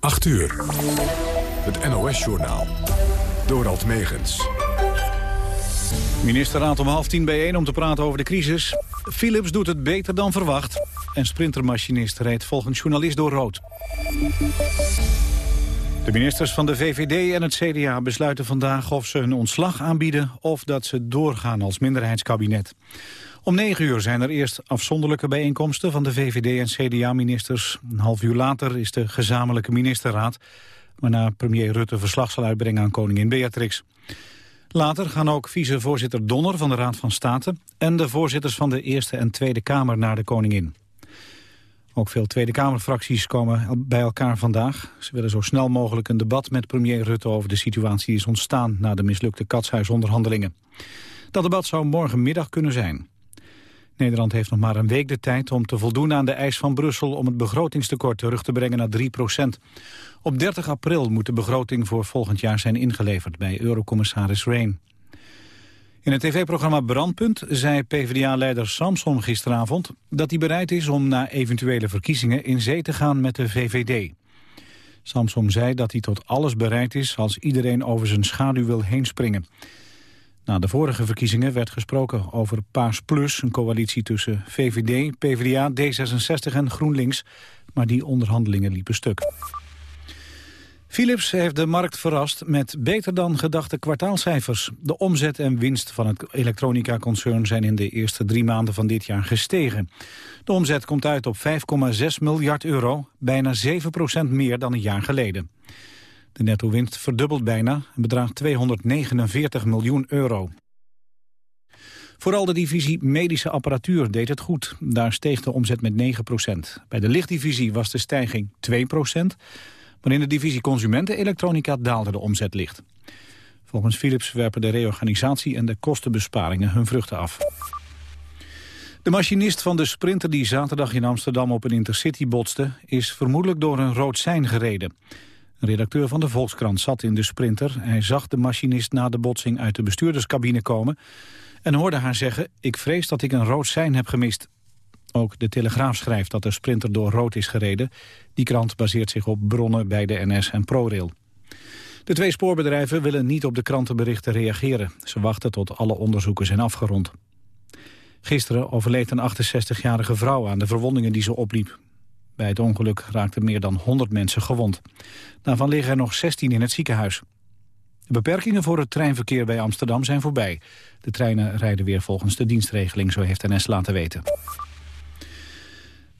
8 uur. Het NOS-journaal. Dorald Megens. Ministerraad om half tien bijeen om te praten over de crisis. Philips doet het beter dan verwacht. En sprintermachinist reed volgens journalist door rood. De ministers van de VVD en het CDA besluiten vandaag of ze hun ontslag aanbieden... of dat ze doorgaan als minderheidskabinet. Om negen uur zijn er eerst afzonderlijke bijeenkomsten van de VVD en CDA-ministers. Een half uur later is de gezamenlijke ministerraad... waarna premier Rutte verslag zal uitbrengen aan koningin Beatrix. Later gaan ook vicevoorzitter Donner van de Raad van State... en de voorzitters van de Eerste en Tweede Kamer naar de koningin. Ook veel Tweede Kamerfracties komen bij elkaar vandaag. Ze willen zo snel mogelijk een debat met premier Rutte over de situatie die is ontstaan na de mislukte katshuisonderhandelingen. Dat debat zou morgenmiddag kunnen zijn. Nederland heeft nog maar een week de tijd om te voldoen aan de eis van Brussel om het begrotingstekort terug te brengen naar 3 procent. Op 30 april moet de begroting voor volgend jaar zijn ingeleverd bij Eurocommissaris Rehn. In het tv-programma Brandpunt zei PvdA-leider Samson gisteravond dat hij bereid is om na eventuele verkiezingen in zee te gaan met de VVD. Samson zei dat hij tot alles bereid is als iedereen over zijn schaduw wil heen springen. Na de vorige verkiezingen werd gesproken over Paars Plus, een coalitie tussen VVD, PvdA, D66 en GroenLinks, maar die onderhandelingen liepen stuk. Philips heeft de markt verrast met beter dan gedachte kwartaalcijfers. De omzet en winst van het elektronica-concern zijn in de eerste drie maanden van dit jaar gestegen. De omzet komt uit op 5,6 miljard euro, bijna 7% meer dan een jaar geleden. De netto-winst verdubbelt bijna en bedraagt 249 miljoen euro. Vooral de divisie medische apparatuur deed het goed. Daar steeg de omzet met 9% Bij de lichtdivisie was de stijging 2 maar in de divisie consumentenelektronica daalde de omzet licht. Volgens Philips werpen de reorganisatie en de kostenbesparingen hun vruchten af. De machinist van de sprinter die zaterdag in Amsterdam op een intercity botste... is vermoedelijk door een rood sein gereden. Een redacteur van de Volkskrant zat in de sprinter. Hij zag de machinist na de botsing uit de bestuurderscabine komen... en hoorde haar zeggen, ik vrees dat ik een rood sein heb gemist. Ook de Telegraaf schrijft dat de sprinter door rood is gereden. Die krant baseert zich op bronnen bij de NS en ProRail. De twee spoorbedrijven willen niet op de krantenberichten reageren. Ze wachten tot alle onderzoeken zijn afgerond. Gisteren overleed een 68-jarige vrouw aan de verwondingen die ze opliep. Bij het ongeluk raakten meer dan 100 mensen gewond. Daarvan liggen er nog 16 in het ziekenhuis. De beperkingen voor het treinverkeer bij Amsterdam zijn voorbij. De treinen rijden weer volgens de dienstregeling, zo heeft NS laten weten.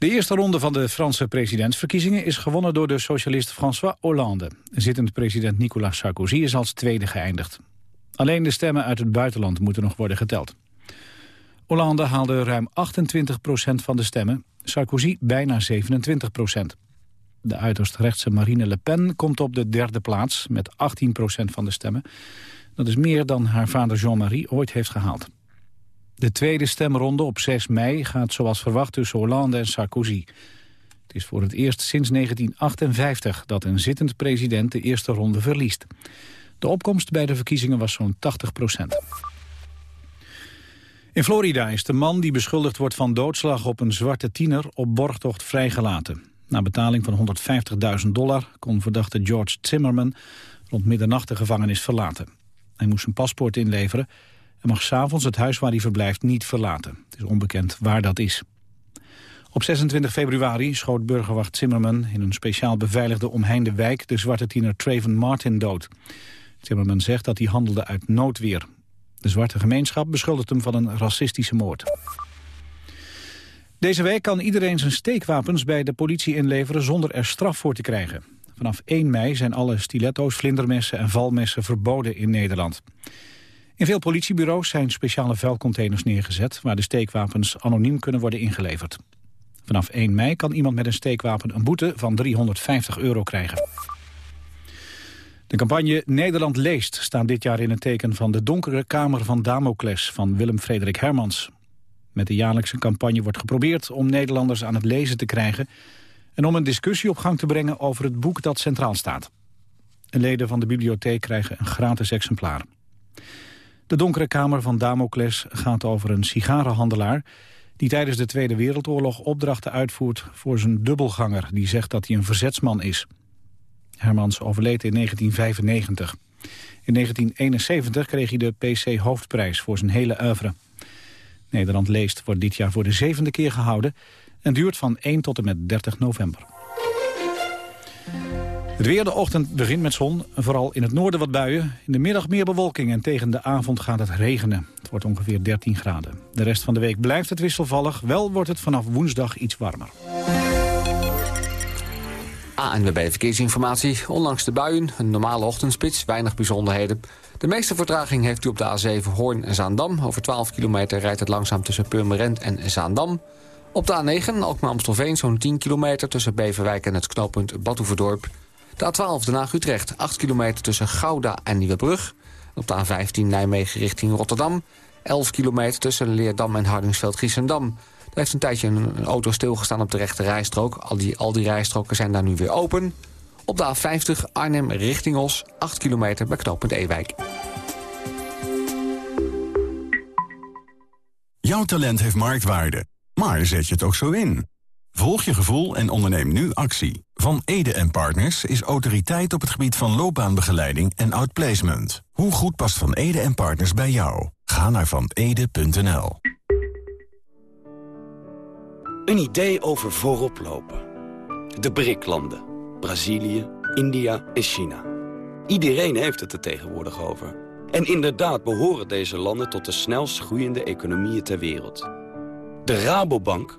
De eerste ronde van de Franse presidentsverkiezingen is gewonnen door de socialist François Hollande. Zittend president Nicolas Sarkozy is als tweede geëindigd. Alleen de stemmen uit het buitenland moeten nog worden geteld. Hollande haalde ruim 28% van de stemmen, Sarkozy bijna 27% De uiterst rechtse Marine Le Pen komt op de derde plaats met 18% van de stemmen. Dat is meer dan haar vader Jean-Marie ooit heeft gehaald. De tweede stemronde op 6 mei gaat zoals verwacht tussen Hollande en Sarkozy. Het is voor het eerst sinds 1958 dat een zittend president de eerste ronde verliest. De opkomst bij de verkiezingen was zo'n 80 procent. In Florida is de man die beschuldigd wordt van doodslag op een zwarte tiener op borgtocht vrijgelaten. Na betaling van 150.000 dollar kon verdachte George Zimmerman rond middernacht de gevangenis verlaten. Hij moest zijn paspoort inleveren en mag s'avonds het huis waar hij verblijft niet verlaten. Het is onbekend waar dat is. Op 26 februari schoot burgerwacht Zimmerman in een speciaal beveiligde omheinde wijk de zwarte tiener Traven Martin dood. Zimmerman zegt dat hij handelde uit noodweer. De zwarte gemeenschap beschuldigt hem van een racistische moord. Deze week kan iedereen zijn steekwapens bij de politie inleveren zonder er straf voor te krijgen. Vanaf 1 mei zijn alle stiletto's, vlindermessen en valmessen verboden in Nederland. In veel politiebureaus zijn speciale vuilcontainers neergezet... waar de steekwapens anoniem kunnen worden ingeleverd. Vanaf 1 mei kan iemand met een steekwapen een boete van 350 euro krijgen. De campagne Nederland leest staat dit jaar in het teken van de donkere kamer van Damocles van Willem Frederik Hermans. Met de jaarlijkse campagne wordt geprobeerd om Nederlanders aan het lezen te krijgen en om een discussie op gang te brengen over het boek dat centraal staat. leden van de bibliotheek krijgen een gratis exemplaar. De donkere kamer van Damocles gaat over een sigarenhandelaar... die tijdens de Tweede Wereldoorlog opdrachten uitvoert voor zijn dubbelganger... die zegt dat hij een verzetsman is. Hermans overleed in 1995. In 1971 kreeg hij de PC Hoofdprijs voor zijn hele oeuvre. Nederland leest wordt dit jaar voor de zevende keer gehouden... en duurt van 1 tot en met 30 november. Het weer de ochtend begint met zon, vooral in het noorden wat buien. In de middag meer bewolking en tegen de avond gaat het regenen. Het wordt ongeveer 13 graden. De rest van de week blijft het wisselvallig. Wel wordt het vanaf woensdag iets warmer. ANWB Verkeersinformatie. Ondanks de buien, een normale ochtendspits, weinig bijzonderheden. De meeste vertraging heeft u op de A7 Hoorn en Zaandam. Over 12 kilometer rijdt het langzaam tussen Purmerend en Zaandam. Op de A9 Alkmaar-Amstelveen zo'n 10 kilometer... tussen Beverwijk en het knooppunt Badhoevedorp. De A12 Den Haag-Utrecht, 8 kilometer tussen Gouda en Nieuwebrug. Op de A15 Nijmegen richting Rotterdam. 11 kilometer tussen Leerdam en Hardingsveld-Giessendam. Er heeft een tijdje een, auto stilgestaan op de rechte rijstrook. Al die, al die rijstroken zijn daar nu weer open. Op de A50 Arnhem richting Os, 8 kilometer bij knooppunt Ewijk. Jouw talent heeft marktwaarde, maar zet je het ook zo in? Volg je gevoel en onderneem nu actie. Van Ede Partners is autoriteit op het gebied van loopbaanbegeleiding en outplacement. Hoe goed past Van Ede Partners bij jou? Ga naar vanede.nl. Een idee over voorop lopen. De BRIC-landen. Brazilië, India en China. Iedereen heeft het er tegenwoordig over. En inderdaad behoren deze landen tot de snelst groeiende economieën ter wereld. De Rabobank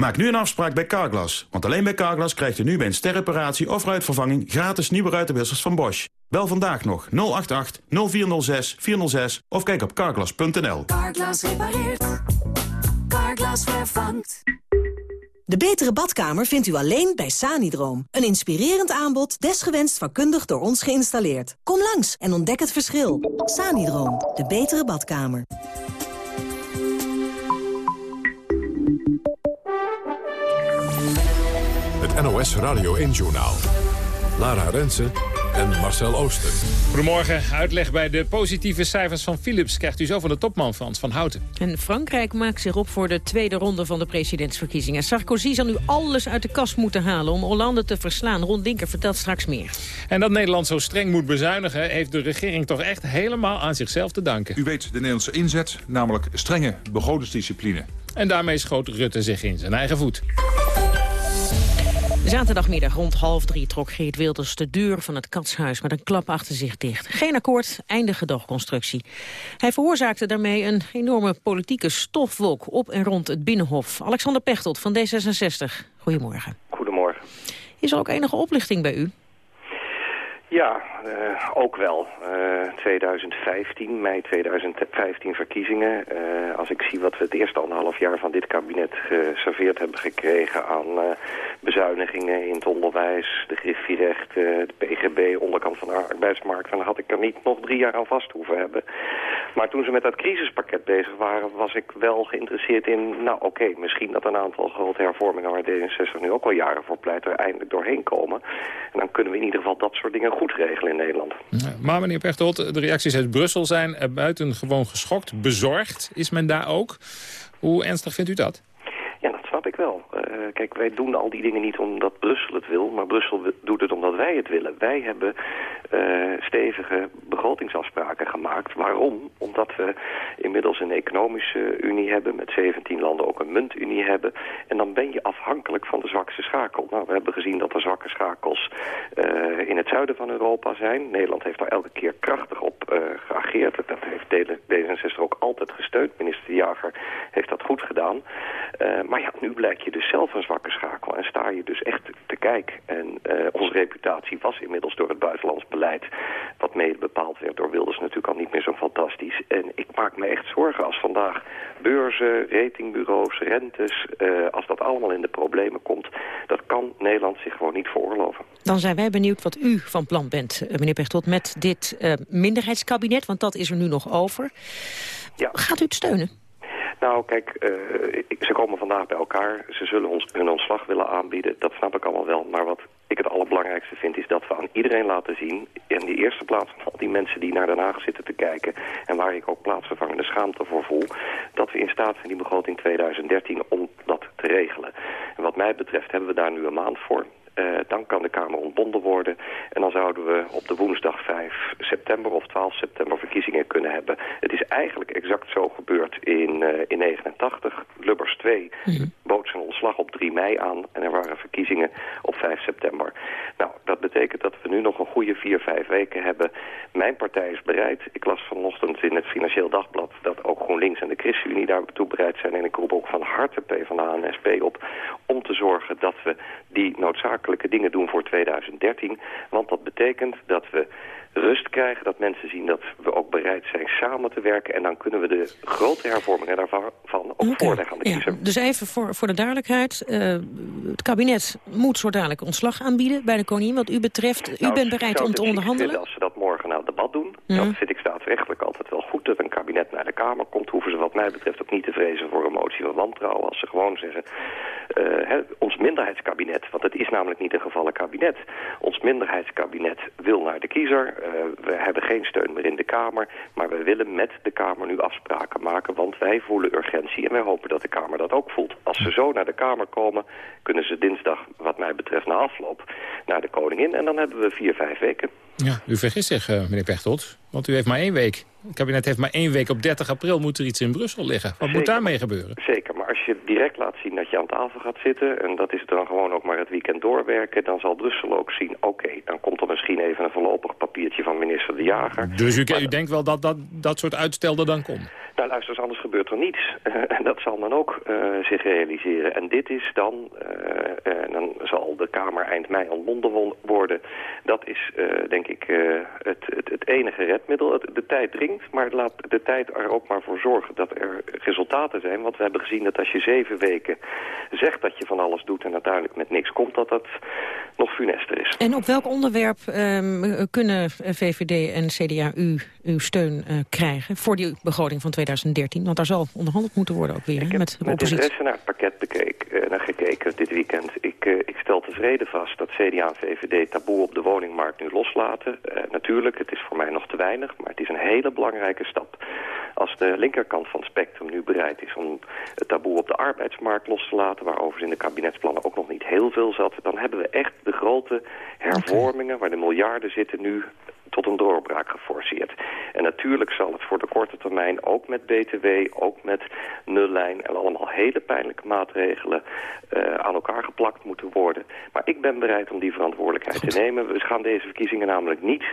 Maak nu een afspraak bij Carglass. Want alleen bij Carglass krijgt u nu bij een sterreparatie of ruitvervanging... gratis nieuwe ruitenwissers van Bosch. Bel vandaag nog 088 0406 406 of kijk op carglass.nl. Carglass repareert. Carglass vervangt. De betere badkamer vindt u alleen bij Sanidroom. Een inspirerend aanbod, desgewenst vakkundig door ons geïnstalleerd. Kom langs en ontdek het verschil. Sanidroom, de betere badkamer. Het NOS Radio 1-journaal. Lara Rensen en Marcel Ooster. Goedemorgen. Uitleg bij de positieve cijfers van Philips... krijgt u zo van de topman Frans van Houten. En Frankrijk maakt zich op voor de tweede ronde van de presidentsverkiezingen. Sarkozy zal nu alles uit de kast moeten halen om Hollande te verslaan. Ron Dinker vertelt straks meer. En dat Nederland zo streng moet bezuinigen... heeft de regering toch echt helemaal aan zichzelf te danken. U weet de Nederlandse inzet, namelijk strenge begrotingsdiscipline. En daarmee schoot Rutte zich in zijn eigen voet. Zaterdagmiddag rond half drie trok Geert Wilders de deur van het katshuis met een klap achter zich dicht. Geen akkoord, einde gedoogconstructie. Hij veroorzaakte daarmee een enorme politieke stofwolk op en rond het Binnenhof. Alexander Pechtold van D66, goedemorgen. Goedemorgen. Is er ook enige oplichting bij u? Ja, uh, ook wel. Uh, eh, 2015, mei 2015 verkiezingen. Uh, als ik zie wat we het eerste anderhalf jaar van dit kabinet geserveerd hebben gekregen aan bezuinigingen in het onderwijs, de griffierecht, de PGB, onderkant van de arbeidsmarkt, dan had ik er niet nog drie jaar aan vast hoeven hebben. Maar toen ze met dat crisispakket bezig waren, was ik wel geïnteresseerd in, nou oké, misschien dat een aantal grote hervormingen waar D66 nu ook al jaren voor pleit er eindelijk doorheen komen. En dan kunnen we in ieder geval dat soort dingen goed regelen in Nederland. Maar meneer Pechtold, de reacties uit Brussel zijn buitengewoon geschokt, bezorgd. Is men daar ook? Hoe ernstig vindt u dat? Ja, dat snap ik wel. Uh, kijk, wij doen al die dingen niet omdat Brussel het wil, maar Brussel doet het omdat wij het willen. Wij hebben uh, stevige begrotingsafspraken gemaakt. Waarom? Omdat we inmiddels een economische unie hebben, met 17 landen ook een muntunie hebben. En dan ben je afhankelijk van de zwakste schakel. Nou, we hebben gezien dat er zwakke schakels uh, in het zuiden van Europa zijn. Nederland heeft daar elke keer krachtig op uh, geageerd. Dat heeft D66 ook altijd gesteund. Minister Jager heeft dat goed gedaan. maar ja, nu blijkt je dus zelf een zwakke schakel en sta je dus echt te kijk. En onze reputatie was inmiddels door het buitenlands beleid, wat mede bepaald werd door Wilders natuurlijk al niet meer zo fantastisch. En ik maak me echt zorgen als vandaag beurzen, ratingbureaus, rentes, uh, als dat allemaal in de problemen komt, dat kan Nederland zich gewoon niet veroorloven. Dan zijn wij benieuwd wat u van plan bent, eh, meneer Pechtold, met dit uh, minderheidskabinet, want dat is er nu nog over. Ja. Gaat u het steunen? Nou, kijk, uh, ze komen vandaag bij elkaar. Ze zullen ons hun ontslag willen aanbieden. Dat snap ik allemaal wel. Maar wat ik het allerbelangrijkste vind is dat we aan iedereen laten zien... in die eerste plaats van al die mensen die naar Den Haag zitten te kijken... en waar ik ook plaatsvervangende schaamte voor voel... dat we in staat zijn die begroting 2013 om dat te regelen. En wat mij betreft hebben we daar nu een maand voor. Uh, dan kan de Kamer ontbonden worden. En dan zouden we op de woensdag 5 september of 12 september verkiezingen kunnen hebben. Het is eigenlijk exact zo gebeurd in, uh, in 89. Lubbers 2 mm. bood zijn ontslag op 3 mei aan. En er waren verkiezingen op 5 september. Nou, dat betekent dat we nu nog een goede 4, 5 weken hebben. Mijn partij is bereid. Ik las vanochtend in het Financieel Dagblad dat ook GroenLinks en de ChristenUnie daartoe bereid zijn. En ik roep ook van harte PvdA en SP op om te zorgen dat we die noodzakelijke dingen doen voor 2013. Want dat betekent dat we rust krijgen, dat mensen zien dat we ook bereid zijn samen te werken. En dan kunnen we de grote hervormingen daarvan ook okay. voorleggen aan de kiezer. Ja, dus even voor, voor de duidelijkheid. Uh, het kabinet moet zo dadelijk ontslag aanbieden bij de koningin. Wat u betreft, u nou, bent bereid om te onderhandelen? Als ze dat morgen na het debat doen, ja. dan vind ik staatsrechtelijk altijd wel goed dat een kabinet naar de Kamer komt. Hoeven ze wat mij betreft ook niet te vrezen voor een motie van wantrouwen. Als ze gewoon zeggen, he, ons minderheidskabinet, want het is namelijk niet een gevallen kabinet. Ons minderheidskabinet wil naar de kiezer. Uh, we hebben geen steun meer in de Kamer, maar we willen met de Kamer nu afspraken maken, want wij voelen urgentie en wij hopen dat de Kamer dat ook voelt. Als ze zo naar de Kamer komen, kunnen ze dinsdag, wat mij betreft, na afloop naar de koningin en dan hebben we vier, vijf weken. Ja, u vergist zich, uh, meneer Pechtold, want u heeft maar één week. Het kabinet heeft maar één week. Op 30 april moet er iets in Brussel liggen. Wat Zeker, moet daarmee gebeuren? Zeker, als je direct laat zien dat je aan tafel gaat zitten... en dat is dan gewoon ook maar het weekend doorwerken... dan zal Brussel ook zien, oké, dan komt er misschien even een voorlopig papiertje van minister De Jager. Dus u, u denkt wel dat, dat dat soort uitstel er dan komt? Nou luister eens, anders gebeurt er niets. En dat zal dan ook uh, zich realiseren. En dit is dan, uh, uh, dan zal de Kamer eind mei ontbonden worden. Dat is denk ik het, het, het, enige redmiddel. De tijd dringt, maar laat de tijd er ook maar voor zorgen dat er resultaten zijn. Want we hebben gezien dat als je zeven weken zegt dat je van alles doet en uiteindelijk met niks komt, dat dat nog funester is. En op welk onderwerp um, kunnen VVD en CDA u, uw steun krijgen voor die begroting van 2013? Want daar zal onderhandeld moeten worden ook weer ik met de oppositie. interesse naar het pakket bekeek, uh, naar gekeken dit weekend. Ik, uh, ik stel tevreden vast dat CDA en VVD taboe op de woningmarkt nu loslaten. Uh, natuurlijk, het is voor mij nog te weinig, maar het is een hele belangrijke stap. Als de linkerkant van het spectrum nu bereid is om het taboe op de arbeidsmarkt los te laten... waarover in de kabinetsplannen ook nog niet heel veel zat... dan hebben we echt de grote hervormingen waar de miljarden zitten nu tot een doorbraak geforceerd. En natuurlijk zal het voor de korte termijn ook met BTW, ook met nullijn... en allemaal hele pijnlijke maatregelen uh, aan elkaar geplakt moeten worden. Maar ik ben bereid om die verantwoordelijkheid Goed. te nemen. We gaan deze verkiezingen namelijk niet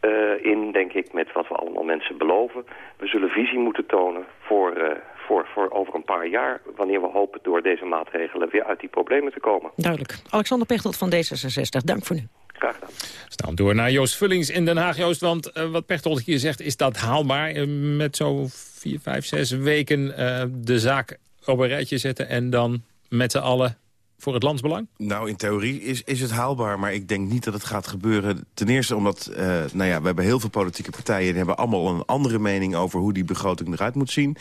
uh, in, denk ik, met wat we allemaal mensen beloven. We zullen visie moeten tonen voor... Uh, voor, voor over een paar jaar, wanneer we hopen door deze maatregelen weer uit die problemen te komen. Duidelijk. Alexander Pechtold van D66, dank voor nu. Graag door naar Joost Vullings in Den Haag. Joost, want uh, wat Pechtold hier zegt, is dat haalbaar? Uh, met zo'n vier, vijf, zes weken uh, de zaak op een rijtje zetten... en dan met z'n allen voor het landsbelang? Nou, in theorie is, is het haalbaar, maar ik denk niet dat het gaat gebeuren. Ten eerste omdat, uh, nou ja, we hebben heel veel politieke partijen... die hebben allemaal een andere mening over hoe die begroting eruit moet zien.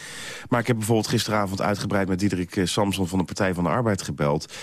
Maar ik heb bijvoorbeeld gisteravond uitgebreid met Diederik Samson... van de Partij van de Arbeid gebeld.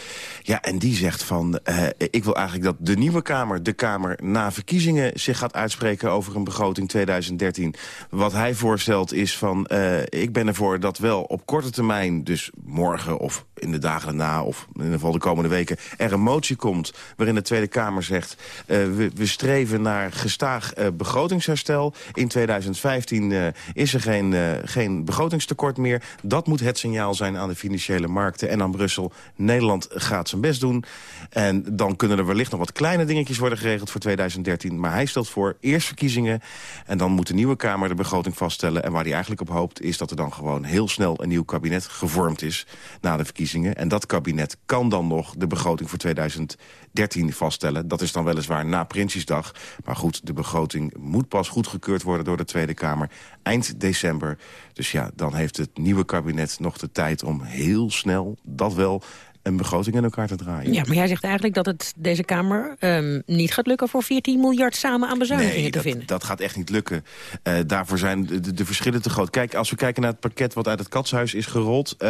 Ja, en die zegt van, uh, ik wil eigenlijk dat de nieuwe Kamer... de Kamer na verkiezingen zich gaat uitspreken over een begroting 2013. Wat hij voorstelt is van, ik ben ervoor dat wel op korte termijn... dus morgen of in de dagen daarna of in ieder geval de komende weken... er een motie komt waarin de Tweede Kamer zegt... Uh, we, we, streven naar gestaag uh, begrotingsherstel. In 2015 uh, is er geen, geen begrotingstekort meer. Dat moet het signaal zijn aan de financiële markten en aan Brussel. Nederland gaat zijn best doen. En dan kunnen er wellicht nog wat kleine dingetjes worden geregeld voor 2013. Maar hij stelt voor eerst verkiezingen... en dan moet de nieuwe Kamer de begroting vaststellen. En waar hij eigenlijk op hoopt is dat er dan gewoon heel snel... een nieuw kabinet gevormd is na de verkiezingen. En dat kabinet kan dan nog de begroting voor 2013 vaststellen. Dat is dan weliswaar na Prinsjesdag. Maar goed, de begroting moet pas goedgekeurd worden door de Tweede Kamer eind december. Dus ja, dan heeft het nieuwe kabinet nog de tijd om heel snel, dat wel een begroting in elkaar te draaien. Ja, maar jij zegt eigenlijk dat het deze Kamer ehm, niet gaat lukken... voor 14 miljard samen aan bezuinigingen nee, te dat, vinden. dat gaat echt niet lukken. Eh, daarvoor zijn de, de, verschillen te groot. Kijk, als we kijken naar het pakket wat uit het katshuis is gerold... Uh,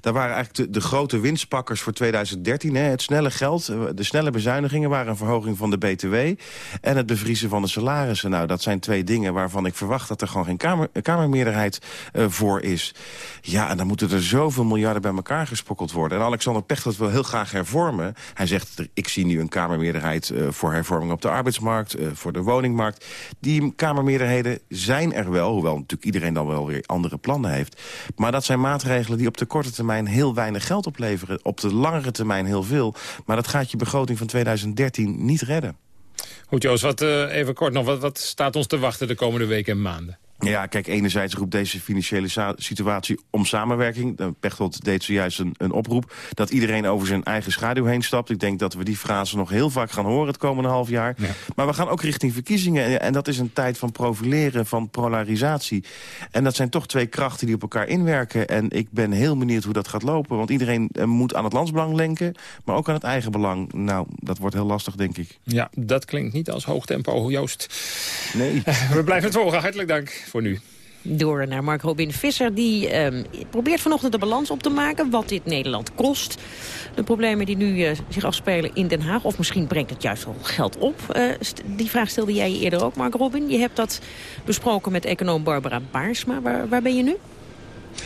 daar waren eigenlijk de, de, grote winstpakkers voor 2013. Hè, het snelle geld, eh, de snelle bezuinigingen... waren een verhoging van de BTW en het bevriezen van de salarissen. Nou, dat zijn twee dingen waarvan ik verwacht... dat er gewoon geen kamer, kamermeerderheid uh, voor is. Ja, en dan moeten er zoveel miljarden bij elkaar gesprokkeld worden. En Alexander Pechtold wil heel graag hervormen. Hij zegt, ik zie nu een kamermeerderheid uh, voor hervorming op de arbeidsmarkt... Uh, voor de woningmarkt. Die kamermeerderheden zijn er wel, hoewel natuurlijk iedereen dan wel weer andere plannen heeft. Maar dat zijn maatregelen die op de korte termijn heel weinig geld opleveren. Op de langere termijn heel veel. Maar dat gaat je begroting van 2013 niet redden. Goed Joost, wat, uh, even kort nog, wat, wat staat ons te wachten de komende weken en maanden? Ja, kijk, enerzijds roept deze financiële situatie om samenwerking. Pechtold deed zojuist een, een oproep dat iedereen over zijn eigen schaduw heen stapt. Ik denk dat we die frase nog heel vaak gaan horen het komende half jaar. Ja. Maar we gaan ook richting verkiezingen. En dat is een tijd van profileren, van polarisatie. En dat zijn toch twee krachten die op elkaar inwerken. En ik ben heel benieuwd hoe dat gaat lopen. Want iedereen moet aan het landsbelang lenken, maar ook aan het eigen belang. Nou, dat wordt heel lastig, denk ik. Ja, dat klinkt niet als hoog tempo, Joost. Nee. We blijven het volgen. Hartelijk dank voor nu. Door naar Mark Robin Visser. Die eh, probeert vanochtend de balans op te maken. Wat dit Nederland kost. De problemen die nu uh, zich afspelen in Den Haag. Of misschien brengt het juist wel geld op. Uh, die vraag stelde jij je eerder ook, Mark Robin. Je hebt dat besproken met econoom Barbara Baarsma. Waar, waar ben je nu?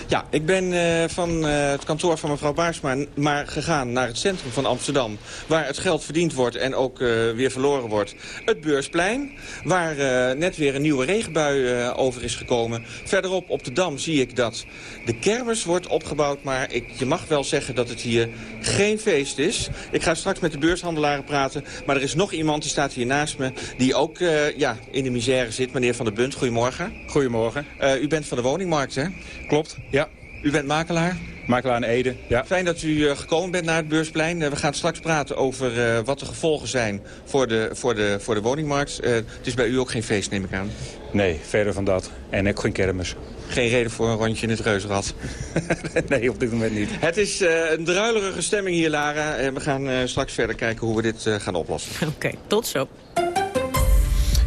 Ja, ik ben uh, van uh, het kantoor van mevrouw Baarsma maar gegaan naar het centrum van Amsterdam. Waar het geld verdiend wordt en ook uh, weer verloren wordt. Het Beursplein, waar net weer een nieuwe regenbui over is gekomen. Verderop op de Dam zie ik dat de kermis wordt opgebouwd. Maar ik, je mag wel zeggen dat het hier geen feest is. Ik ga straks met de beurshandelaren praten. Maar er is nog iemand, die staat hier naast me, die ook ja, in de misère zit. Meneer Van der Bunt, goedemorgen. Goedemorgen. u bent van de woningmarkt, hè? Klopt. Ja. U bent makelaar? Makelaar in Ede, ja. Fijn dat u uh, gekomen bent naar het Beursplein. Uh, we gaan straks praten over uh, wat de gevolgen zijn voor de, voor de, voor de woningmarkt. het is bij u ook geen feest, neem ik aan. Nee, verder van dat. En ook geen kermis. Geen reden voor een rondje in het reuzenrad? nee, op dit moment niet. Het is een druilerige stemming hier, Lara. we gaan straks verder kijken hoe we dit gaan oplossen. Oké, okay, tot zo.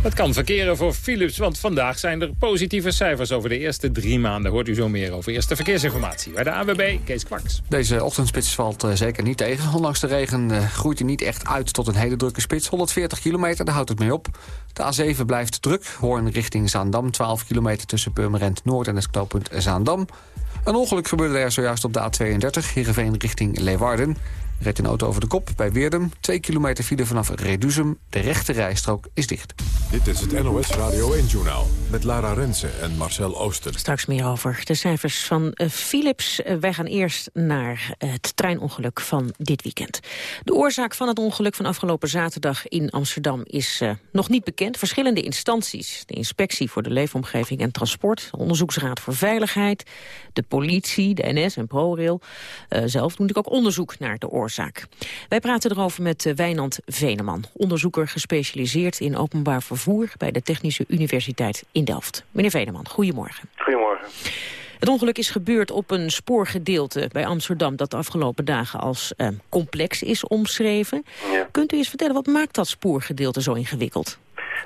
Het kan verkeren voor Philips, want vandaag zijn er positieve cijfers over de eerste drie maanden. Hoort u zo meer over. Eerste verkeersinformatie bij de AWB, Kees Kwaks. Deze ochtendspits valt uh, zeker niet tegen. Ondanks de regen uh, groeit hij niet echt uit tot een hele drukke spits. 140 kilometer, daar houdt het mee op. De A7 blijft druk. Hoorn richting Zaandam, 12 kilometer tussen Purmerend Noord en het knooppunt Zaandam. Een ongeluk gebeurde er zojuist op de A32, Heerenveen richting Leeuwarden. Redt een auto over de kop bij Weerdum. Twee kilometer file vanaf Reduzum. De rechte rijstrook is dicht. Dit is het NOS Radio 1-journaal met Lara Rensen en Marcel Ooster. Straks meer over de cijfers van uh, Philips. Uh, wij gaan eerst naar uh, het treinongeluk van dit weekend. De oorzaak van het ongeluk van afgelopen zaterdag in Amsterdam is nog niet bekend. Verschillende instanties, de Inspectie voor de Leefomgeving en Transport... de Onderzoeksraad voor Veiligheid, de politie, de NS en ProRail... zelf doen natuurlijk ook onderzoek naar de oorzaak Wij praten erover met uh, Wijnand Veneman, onderzoeker gespecialiseerd in openbaar vervoer bij de Technische Universiteit in Delft. Meneer Veneman, goedemorgen. Goedemorgen. Het ongeluk is gebeurd op een spoorgedeelte bij Amsterdam... dat de afgelopen dagen als uh, complex is omschreven. Ja. Kunt u eens vertellen, wat maakt dat spoorgedeelte zo ingewikkeld?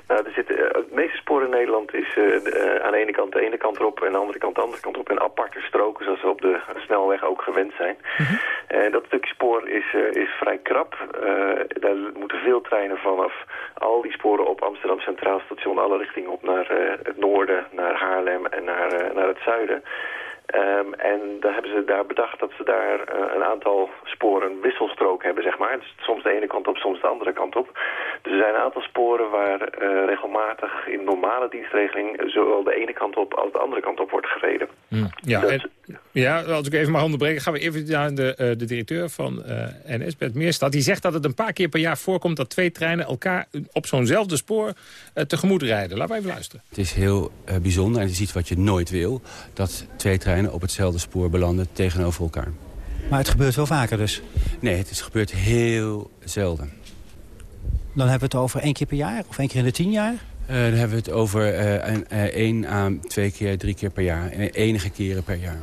Nou, er zitten, uh, het meeste sporen in Nederland is uh, de, aan de ene kant de ene kant erop en aan de andere kant de andere kant op. En aparte stroken, zoals we op de snelweg ook gewend zijn. Mm -hmm. uh, dat stukje spoor is, is vrij krap. daar moeten veel treinen vanaf al die sporen op Amsterdam Centraal Station alle richtingen op naar het noorden, naar Haarlem en naar, naar het zuiden. Um, en daar hebben ze daar bedacht dat ze daar uh, een aantal sporen wisselstrook hebben, zeg maar. Dus soms de ene kant op, soms de andere kant op. Dus er zijn een aantal sporen waar uh, regelmatig in normale dienstregeling zowel de ene kant op als de andere kant op wordt gereden. Mm, ja, dat, en, ja, als ik even mag onderbreken, gaan we even naar de, uh, de directeur van NS, Bert Meerstad. Die zegt dat het een paar keer per jaar voorkomt dat twee treinen elkaar op zo'nzelfde spoor tegemoet rijden. Laten we even luisteren. Het is heel bijzonder en het is iets wat je nooit wil, dat twee treinen op hetzelfde spoor belanden tegenover elkaar. Maar het gebeurt wel vaker dus? Nee, het is gebeurt heel zelden. Dan hebben we het over één keer per jaar of één keer in de tien jaar? Uh, dan hebben we het over uh, een, uh, één à twee keer, drie keer per jaar. Enige keren per jaar.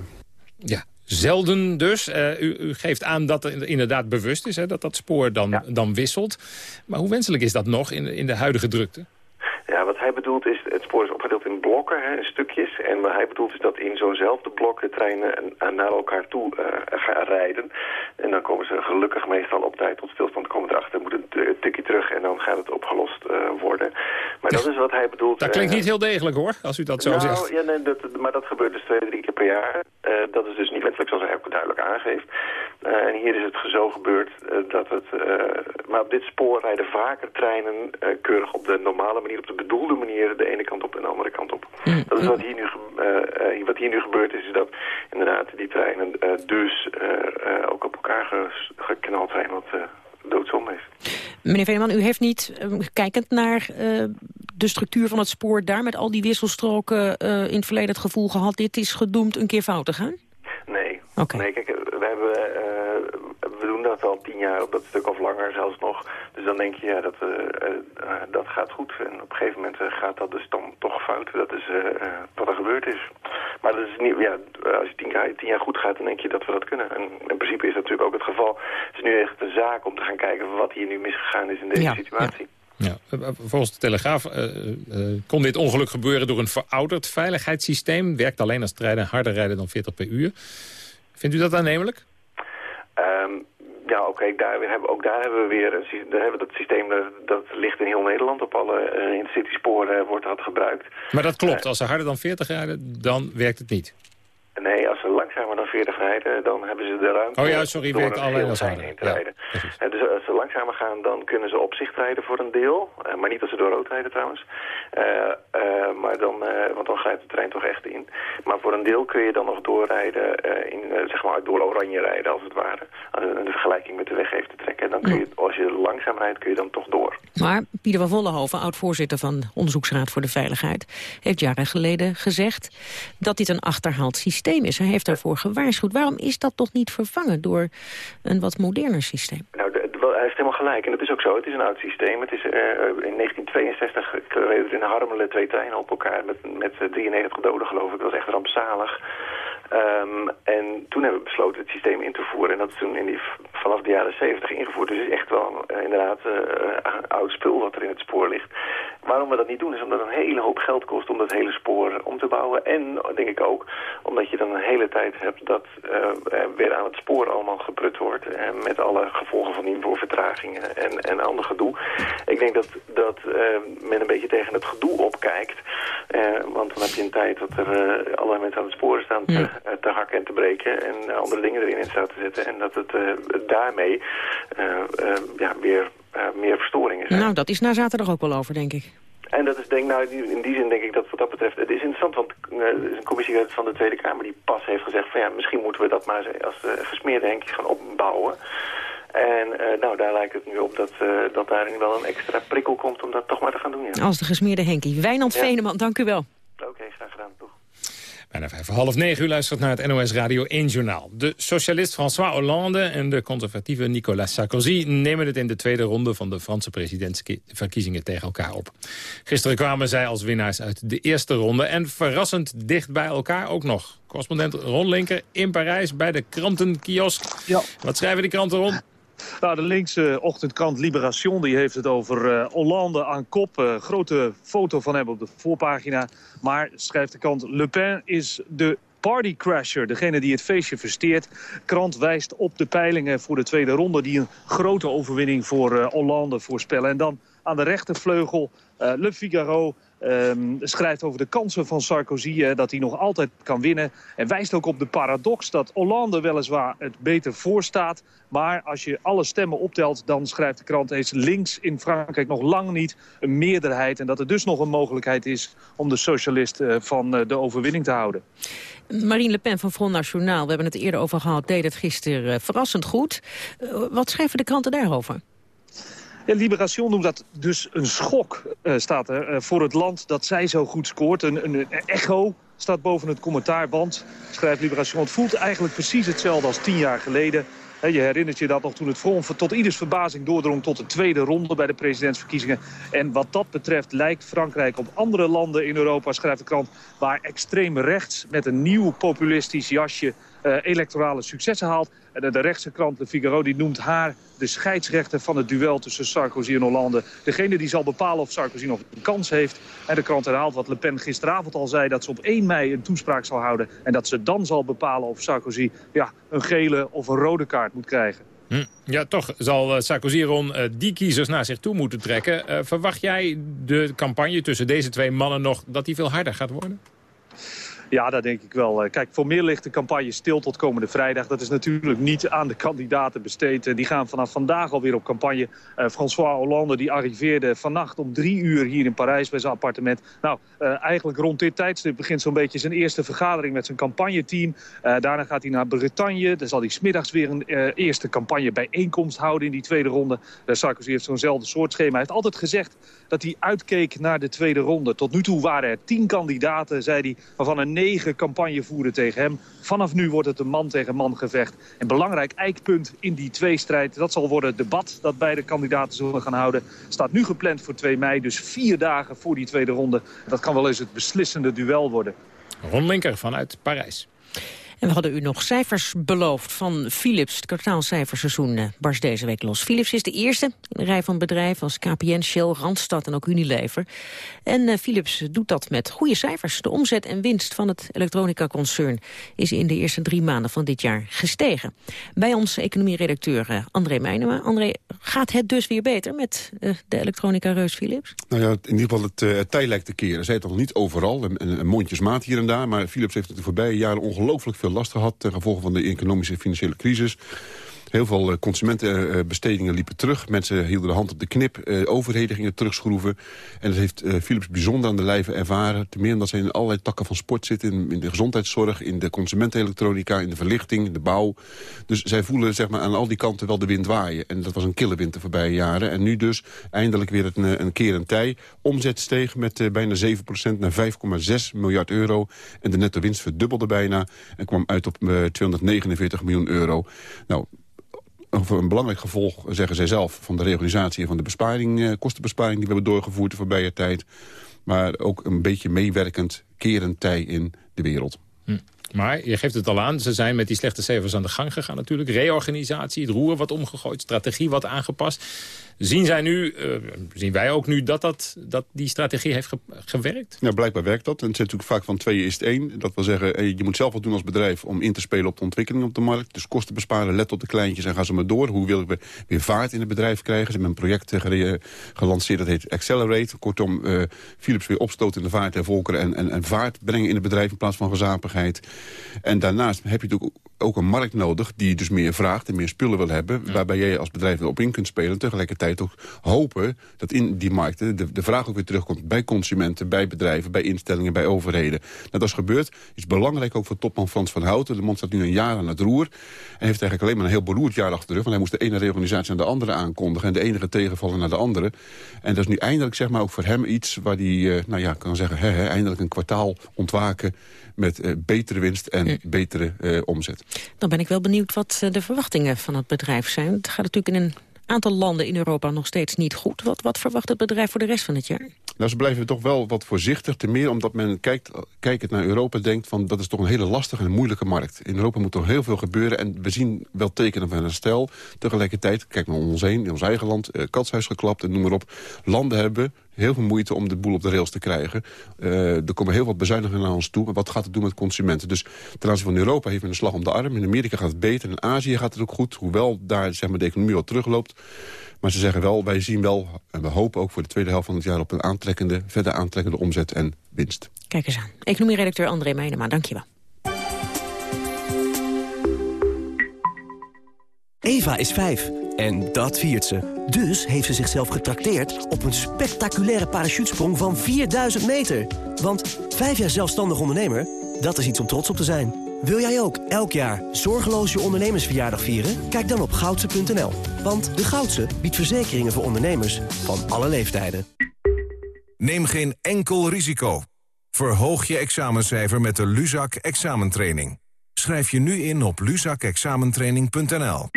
Ja, zelden dus. Eh, u, u, geeft aan dat er inderdaad bewust is hè, dat dat spoor dan, dan wisselt. Maar hoe wenselijk is dat nog in, in de huidige drukte? Ja, wat hij bedoelt is, het spoor is opgedeeld in blokken, hè, stukjes. En wat hij bedoelt is dat in zo'nzelfde blok de treinen naar elkaar toe uh, gaan rijden. En dan komen ze gelukkig meestal op tijd tot stilstand, komen erachter, moet een tikje terug en dan gaat het opgelost uh, worden. Maar dat is wat hij bedoelt. Dat klinkt niet heel degelijk hoor, als u dat zo nou, zegt. Ja, nee, dat, maar dat gebeurt dus twee, drie keer per jaar. Uh, dat is dus niet wenselijk zoals hij duidelijk aangeeft. Uh, en hier is het zo gebeurd uh, dat het... maar op dit spoor rijden vaker treinen keurig op de normale manier, op de bedoelde manier, de ene kant op en de andere kant op. Mm. Dat is wat hier nu, wat hier nu gebeurd is, is dat inderdaad die treinen dus ook op elkaar geknald zijn, wat doodzonde is. Meneer Veneman, u heeft niet, uh, kijkend naar de structuur van het spoor daar... met al die wisselstroken uh, in het verleden het gevoel gehad... dit is gedoemd een keer fout te gaan? Nee. Okay. nee kijk, we, hebben, we doen dat al tien jaar op dat stuk of langer zelfs nog. Dus dan denk je, ja, dat, dat gaat goed. En op een gegeven moment gaat dat dus dan toch fout. Dat is wat er gebeurd is. Maar dat is niet, ja, als je tien jaar, tien jaar goed gaat, dan denk je dat we dat kunnen. En in principe is dat natuurlijk ook het geval. Het is nu echt een zaak om te gaan kijken wat hier nu misgegaan is in deze ja, situatie. Ja. Ja, volgens de Telegraaf uh, uh, kon dit ongeluk gebeuren door een verouderd veiligheidssysteem. Werkt alleen als treinen harder rijden dan 40 per uur. Vindt u dat aannemelijk? Um, ja, oké, okay, daar hebben, ook daar hebben we weer een, daar hebben we dat systeem, dat ligt in heel Nederland. Op alle uh, intercity sporen wordt dat gebruikt. Maar dat klopt, als ze harder dan 40 rijden, dan werkt het niet. Nee, als ze langzamer dan 40 rijden, dan hebben ze de ruimte... Oh ja, sorry, werkt alleen als. Heen te rijden. Ja, dus als ze langzamer gaan, dan kunnen ze op zicht rijden voor een deel. Uh, maar niet als ze door rood rijden trouwens. Uh, uh, maar dan, want dan glijdt de trein toch echt in. Maar voor een deel kun je dan nog doorrijden, in, zeg maar door oranje rijden als het ware. de vergelijking met de weg even te trekken. Dan kun je, als je langzaam rijdt, kun je dan toch door. Maar Pieter van Vollenhoven, oud-voorzitter van de Onderzoeksraad voor de Veiligheid... heeft jaren geleden gezegd dat dit een achterhaald systeem is. Hij heeft daarvoor gewaarschuwd. Waarom is dat toch niet vervangen door een wat moderner systeem? Nou, hij heeft helemaal gelijk. En dat is ook zo. Het is een oud systeem. Het is, uh, in 1962 reden in Harmelen twee treinen op elkaar met, met 93 doden geloof ik. Dat was echt rampzalig. Um, en toen hebben we besloten het systeem in te voeren. En dat is toen in die, vanaf de jaren 70 ingevoerd. Dus het is echt wel uh, inderdaad uh, oud spul wat er in het spoor ligt. Waarom we dat niet doen is omdat het een hele hoop geld kost om dat hele spoor om te bouwen. En denk ik ook omdat je dan een hele tijd hebt dat uh, weer aan het spoor allemaal geprut wordt. Met alle gevolgen van die voor vertragingen en, en ander gedoe. Ik denk dat, dat men een beetje tegen het gedoe opkijkt. want dan heb je een tijd dat er allerlei mensen aan het sporen staan te, te hakken en te breken. En andere dingen erin in staat te zetten. En dat het daarmee ja, weer meer verstoringen zijn. Nou, dat is na zaterdag ook wel over, denk ik. En dat is denk, nou, in die zin denk ik dat wat dat betreft... Het is interessant, want er is een commissie van de Tweede Kamer... die pas heeft gezegd van ja, misschien moeten we dat maar als uh, gesmeerde henkjes gaan opbouwen. En uh, nou, daar lijkt het nu op dat, dat daarin wel een extra prikkel komt om dat toch maar te gaan doen. Ja. Als de gesmeerde henkie. Wijnand ja. Veneman, dank u wel. Oké, okay, graag gedaan, toch. Bijna vijf voor half negen, u luistert naar het NOS Radio 1 Journaal. De socialist François Hollande en de conservatieve Nicolas Sarkozy... nemen het in de tweede ronde van de Franse presidentsverkiezingen tegen elkaar op. Gisteren kwamen zij als winnaars uit de eerste ronde... en verrassend dicht bij elkaar ook nog. Correspondent Ron Linker in Parijs bij de krantenkiosk. Ja. Wat schrijven die kranten, Ron? Nou, de linkse ochtendkrant Libération die heeft het over uh, Hollande aan kop. Uh, grote foto van hem op de voorpagina. Maar, schrijft de krant, Le Pen is de partycrasher. Degene die het feestje versteert. Krant wijst op de peilingen voor de tweede ronde... die een grote overwinning voor uh, Hollande voorspellen. En dan aan de rechtervleugel Le Figaro... Um, schrijft over de kansen van Sarkozy, dat hij nog altijd kan winnen. En wijst ook op de paradox dat Hollande weliswaar het beter voorstaat. Maar als je alle stemmen optelt, dan schrijft de krant... is links in Frankrijk nog lang niet een meerderheid. En dat er dus nog een mogelijkheid is om de socialist uh, van uh, de overwinning te houden. Marine Le Pen van Front National, we hebben het eerder over gehad... deed het gisteren verrassend goed. wat schrijven de kranten daarover? Liberation noemt dat dus een schok, uh, staat er, uh, voor het land dat zij zo goed scoort. Een, een, echo staat boven het commentaarband, schrijft Liberation. Het voelt eigenlijk precies hetzelfde als tien jaar geleden. Je herinnert je dat nog toen het Front tot ieders verbazing doordrong tot de tweede ronde bij de presidentsverkiezingen. En wat dat betreft lijkt Frankrijk op andere landen in Europa, schrijft de krant, waar extreem rechts met een nieuw populistisch jasje eh, electorale successen haalt. En de, rechtse krant Le Figaro die noemt haar de scheidsrechter van het duel tussen Sarkozy en Hollande. Degene die zal bepalen of Sarkozy nog een kans heeft. En de krant herhaalt wat Le Pen gisteravond al zei... dat ze op 1 mei een toespraak zal houden. En dat ze dan zal bepalen of Sarkozy ja, een gele of een rode kaart moet krijgen. Hm. Ja, toch zal eh, Sarkozy uh, die kiezers naar zich toe moeten trekken. Verwacht jij de campagne tussen deze twee mannen nog dat die veel harder gaat worden? Ja, dat denk ik wel. Kijk, formeel ligt de campagne stil tot komende vrijdag. Dat is natuurlijk niet aan de kandidaten besteed. Die gaan vanaf vandaag alweer op campagne. Uh, François Hollande die arriveerde vannacht om drie uur hier in Parijs bij zijn appartement. Nou, eigenlijk rond dit tijdstip begint zo'n beetje zijn eerste vergadering met zijn campagneteam. Uh, daarna gaat hij naar Bretagne. Dan zal hij smiddags weer een eerste campagnebijeenkomst houden in die tweede ronde. Sarkozy heeft zo'nzelfde soort schema. Hij heeft altijd gezegd dat hij uitkeek naar de tweede ronde. Tot nu toe waren er tien kandidaten, zei hij, waarvan er negen campagne voeren tegen hem. Vanaf nu wordt het een man tegen man gevecht. Een belangrijk eikpunt in die tweestrijd, dat zal worden het debat dat beide kandidaten zullen gaan houden. Staat nu gepland voor 2 mei, dus vier dagen voor die tweede ronde. Dat kan wel eens het beslissende duel worden. Ron Linker vanuit Parijs. En we hadden u nog cijfers beloofd van Philips. Het kwartaalcijferseizoen uh, barst deze week los. Philips is de eerste in een rij van bedrijven als KPN, Shell, Randstad en ook Unilever. En uh, Philips doet dat met goede cijfers. De omzet en winst van het elektronica-concern is in de eerste drie maanden van dit jaar gestegen. Bij ons economieredacteur uh, André Meijnema. André, gaat het dus weer beter met de elektronica-reus Philips? Nou ja, in ieder geval het, het tij lijkt te keren. Zij nog niet overal, een, een mondjesmaat hier en daar. Maar Philips heeft het de voorbije jaren ongelooflijk veel last gehad... ten gevolge van de economische en financiële crisis. Heel veel consumentenbestedingen liepen terug. Mensen hielden de hand op de knip. overheden gingen terugschroeven. En dat heeft Philips bijzonder aan de lijve ervaren. Ten meer omdat ze in allerlei takken van sport zitten. In, de gezondheidszorg, in de consumentenelektronica, in de verlichting, in de bouw. Dus zij voelen zeg maar, aan al die kanten wel de wind waaien. En dat was een kille wind de voorbije jaren. En nu dus eindelijk weer een, een keer een tij. Omzet steeg met bijna 7% naar 5,6 miljard euro. En de netto winst verdubbelde bijna. En kwam uit op uh, 249 miljoen euro. Nou, over een belangrijk gevolg, zeggen zij zelf... van de reorganisatie en van de besparing, kostenbesparing... die we hebben doorgevoerd de voorbije tijd. Maar ook een beetje meewerkend kerend tij in de wereld. Hm. Maar je geeft het al aan, ze zijn met die slechte cijfers aan de gang gegaan natuurlijk. Reorganisatie, het roer wat omgegooid, strategie wat aangepast. Zien zij nu, uh, zien wij ook nu dat, dat, dat die strategie heeft ge gewerkt? Ja, blijkbaar werkt dat. En het is natuurlijk vaak van twee is het één. Dat wil zeggen, je moet zelf wat doen als bedrijf om in te spelen op de ontwikkeling op de markt. Dus kosten besparen, let op de kleintjes en gaan ze maar door. Hoe willen we weer vaart in het bedrijf krijgen? Ze hebben een project gelanceerd, dat heet Accelerate. Kortom, Philips weer opstoten in de vaart en, en, en vaart brengen in het bedrijf in plaats van gezapigheid. En daarnaast heb je natuurlijk ook een markt nodig die dus meer vraagt en meer spullen wil hebben. Ja. Waarbij jij als bedrijf op in kunt spelen. En tegelijkertijd ook hopen dat in die markten de, de vraag ook weer terugkomt bij consumenten, bij bedrijven, bij instellingen, bij overheden. Nou, dat is gebeurd. Is belangrijk ook voor topman Frans van Houten. De man staat nu een jaar aan het roer. En heeft eigenlijk alleen maar een heel beroerd jaar achter de rug. Want hij moest de ene reorganisatie aan de andere aankondigen. En de enige tegenvallen naar de andere. En dat is nu eindelijk zeg maar ook voor hem iets waar hij, uh, nou ja, kan zeggen, hè, hè, eindelijk een kwartaal ontwaken met uh, betere winst en ja. betere uh, omzet. Dan ben ik wel benieuwd wat uh, de verwachtingen van het bedrijf zijn. Het gaat natuurlijk in een aantal landen in Europa nog steeds niet goed. Wat, wat verwacht het bedrijf voor de rest van het jaar? Nou, ze blijven toch wel wat voorzichtig. Ten meer omdat men kijkt, kijkend naar Europa denkt... van dat is toch een hele lastige en moeilijke markt. In Europa moet toch heel veel gebeuren. En we zien wel tekenen van herstel. Tegelijkertijd, kijk naar ons heen, in ons eigen land... Eh, katshuis geklapt en noem maar op. Landen hebben heel veel moeite om de boel op de rails te krijgen. Uh, er komen heel wat bezuinigingen naar ons toe. Maar wat gaat het doen met consumenten? Dus ten aanzien van Europa heeft men een slag om de arm. In Amerika gaat het beter. In Azië gaat het ook goed. Hoewel daar zeg maar, de economie wat terugloopt. Maar ze zeggen wel, wij zien wel, en we hopen ook voor de tweede helft van het jaar... op een aantrekkende, verder aantrekkende omzet en winst. Kijk eens aan. Economieredacteur André Meijnema, dankjewel. Eva is vijf en dat viert ze. Dus heeft ze zichzelf getrakteerd op een spectaculaire parachutesprong van 4000 meter. Want vijf jaar zelfstandig ondernemer, dat is iets om trots op te zijn. Wil jij ook elk jaar zorgeloos je ondernemersverjaardag vieren? Kijk dan op goudse.nl. Want de Goudse biedt verzekeringen voor ondernemers van alle leeftijden. Neem geen enkel risico. Verhoog je examencijfer met de Luzak examentraining. Schrijf je nu in op luzakexamentraining.nl.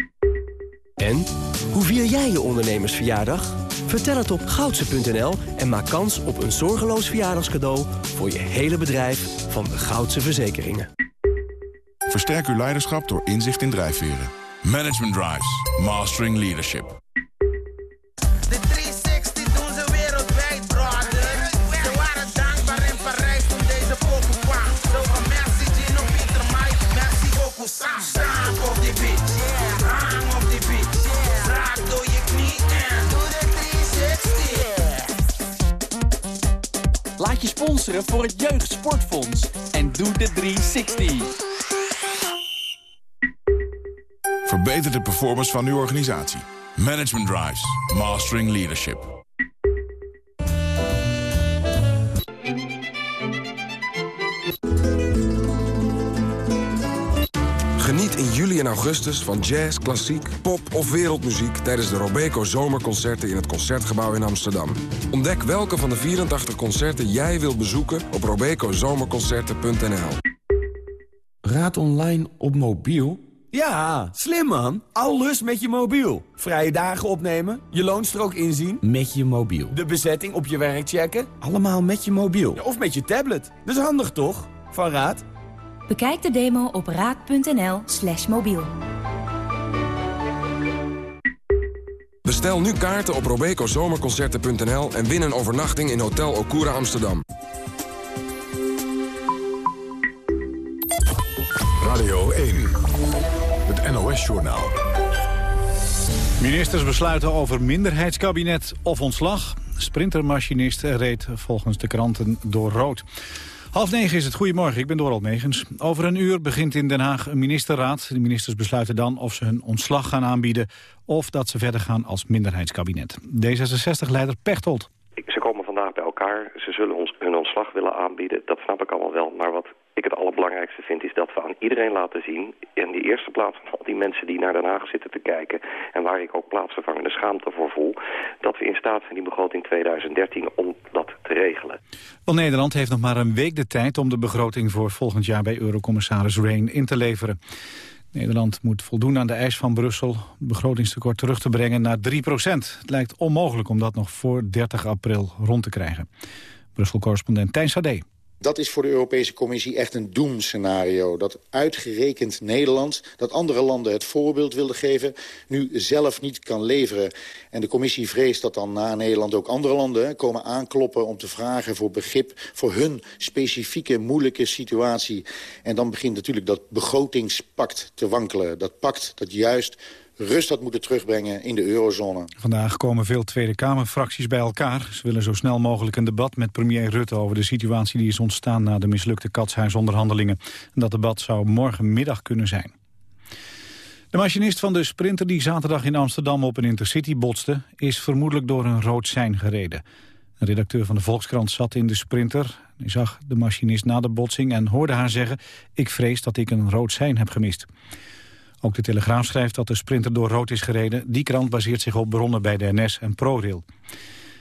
En? Hoe vier jij je ondernemersverjaardag? Vertel het op goudse.nl en maak kans op een zorgeloos verjaardagscadeau... voor je hele bedrijf van de Goudse Verzekeringen. Versterk uw leiderschap door inzicht in drijfveren. Management Drives. Mastering Leadership. De 360 doen ze wereldwijd, brother. Ze waren dankbaar in Parijs toen deze pokoe kwam. Zo van merci Gino, Pieter, Mike, merci beaucoup Sam. Saap op die beat, hang op die beat. Raak door je knie en doe de 360. Laat je sponsoren voor het Jeugdsportfonds. En doe de 360. Verbeter de performance van uw organisatie. Management Drives. Mastering Leadership. Geniet in juli en augustus van jazz, klassiek, pop of wereldmuziek... tijdens de Robeco Zomerconcerten in het Concertgebouw in Amsterdam. Ontdek welke van de 84 concerten jij wilt bezoeken op robecozomerconcerten.nl. Raad online op mobiel? Ja, slim man. Alles met je mobiel. Vrije dagen opnemen, je loonstrook inzien. Met je mobiel. De bezetting op je werk checken. Allemaal met je mobiel. Ja, of met je tablet. Dat is handig toch? Van Raad. Bekijk de demo op raad.nl slash mobiel. Bestel nu kaarten op robecozomerconcerten.nl en win een overnachting in Hotel Okura Amsterdam. Radio 1. Het NOS-journaal. Ministers besluiten over minderheidskabinet of ontslag. Sprintermachinist reed volgens de kranten door rood. Half negen is het. Goedemorgen, ik ben Dorald Megens. Over een uur begint in Den Haag een ministerraad. De ministers besluiten dan of ze hun ontslag gaan aanbieden... of dat ze verder gaan als minderheidskabinet. D66-leider Pechtold. Ze komen vandaag bij elkaar. Ze zullen ons hun ontslag willen aanbieden. Dat snap ik allemaal wel. Maar wat ik het allerbelangrijkste vind is dat we aan iedereen laten zien... in de eerste plaats van al die mensen die naar Den Haag zitten te kijken... en waar ik ook plaatsvervangende schaamte voor voel... dat we in staat zijn die begroting 2013 om dat te regelen. Wel, Nederland heeft nog maar een week de tijd om de begroting voor volgend jaar bij Eurocommissaris Rehn in te leveren. Nederland moet voldoen aan de eis van Brussel het begrotingstekort terug te brengen naar 3% Het lijkt onmogelijk om dat nog voor 30 april rond te krijgen. Brussel-correspondent Tijn Sade. Dat is voor de Europese Commissie echt een doemscenario. Dat uitgerekend Nederland, dat andere landen het voorbeeld wilden geven... nu zelf niet kan leveren. En de Commissie vreest dat dan na Nederland ook andere landen komen aankloppen... om te vragen voor begrip voor hun specifieke moeilijke situatie. En dan begint natuurlijk dat begrotingspact te wankelen. Dat pact dat juist rust had moeten terugbrengen in de eurozone. Vandaag komen veel Tweede Kamerfracties bij elkaar. Ze willen zo snel mogelijk een debat met premier Rutte... over de situatie die is ontstaan na de mislukte katshuisonderhandelingen. En dat debat zou morgenmiddag kunnen zijn. De machinist van de sprinter die zaterdag in Amsterdam op een intercity botste... is vermoedelijk door een rood sein gereden. Een redacteur van de Volkskrant zat in de sprinter. Hij zag de machinist na de botsing en hoorde haar zeggen... ik vrees dat ik een rood sein heb gemist. Ook de Telegraaf schrijft dat de sprinter door rood is gereden. Die krant baseert zich op bronnen bij de NS en ProRail.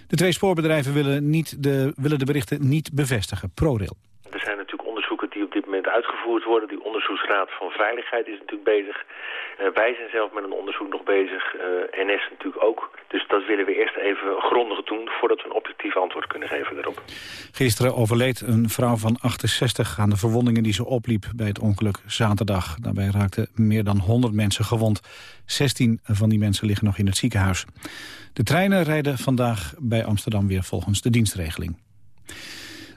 De twee spoorbedrijven willen, niet de, willen de berichten niet bevestigen. ProRail. Er zijn natuurlijk onderzoeken die op dit moment uitgevoerd worden. Die onderzoeksraad van veiligheid is natuurlijk bezig. Uh, wij zijn zelf met een onderzoek nog bezig. Uh, NS natuurlijk ook. Dus dat willen we eerst even grondig doen... voordat we een objectief antwoord kunnen geven daarop. Gisteren overleed een vrouw van 68 aan de verwondingen die ze opliep bij het ongeluk zaterdag. Daarbij raakten meer dan 100 mensen gewond. 16 van die mensen liggen nog in het ziekenhuis. De treinen rijden vandaag bij Amsterdam weer volgens de dienstregeling.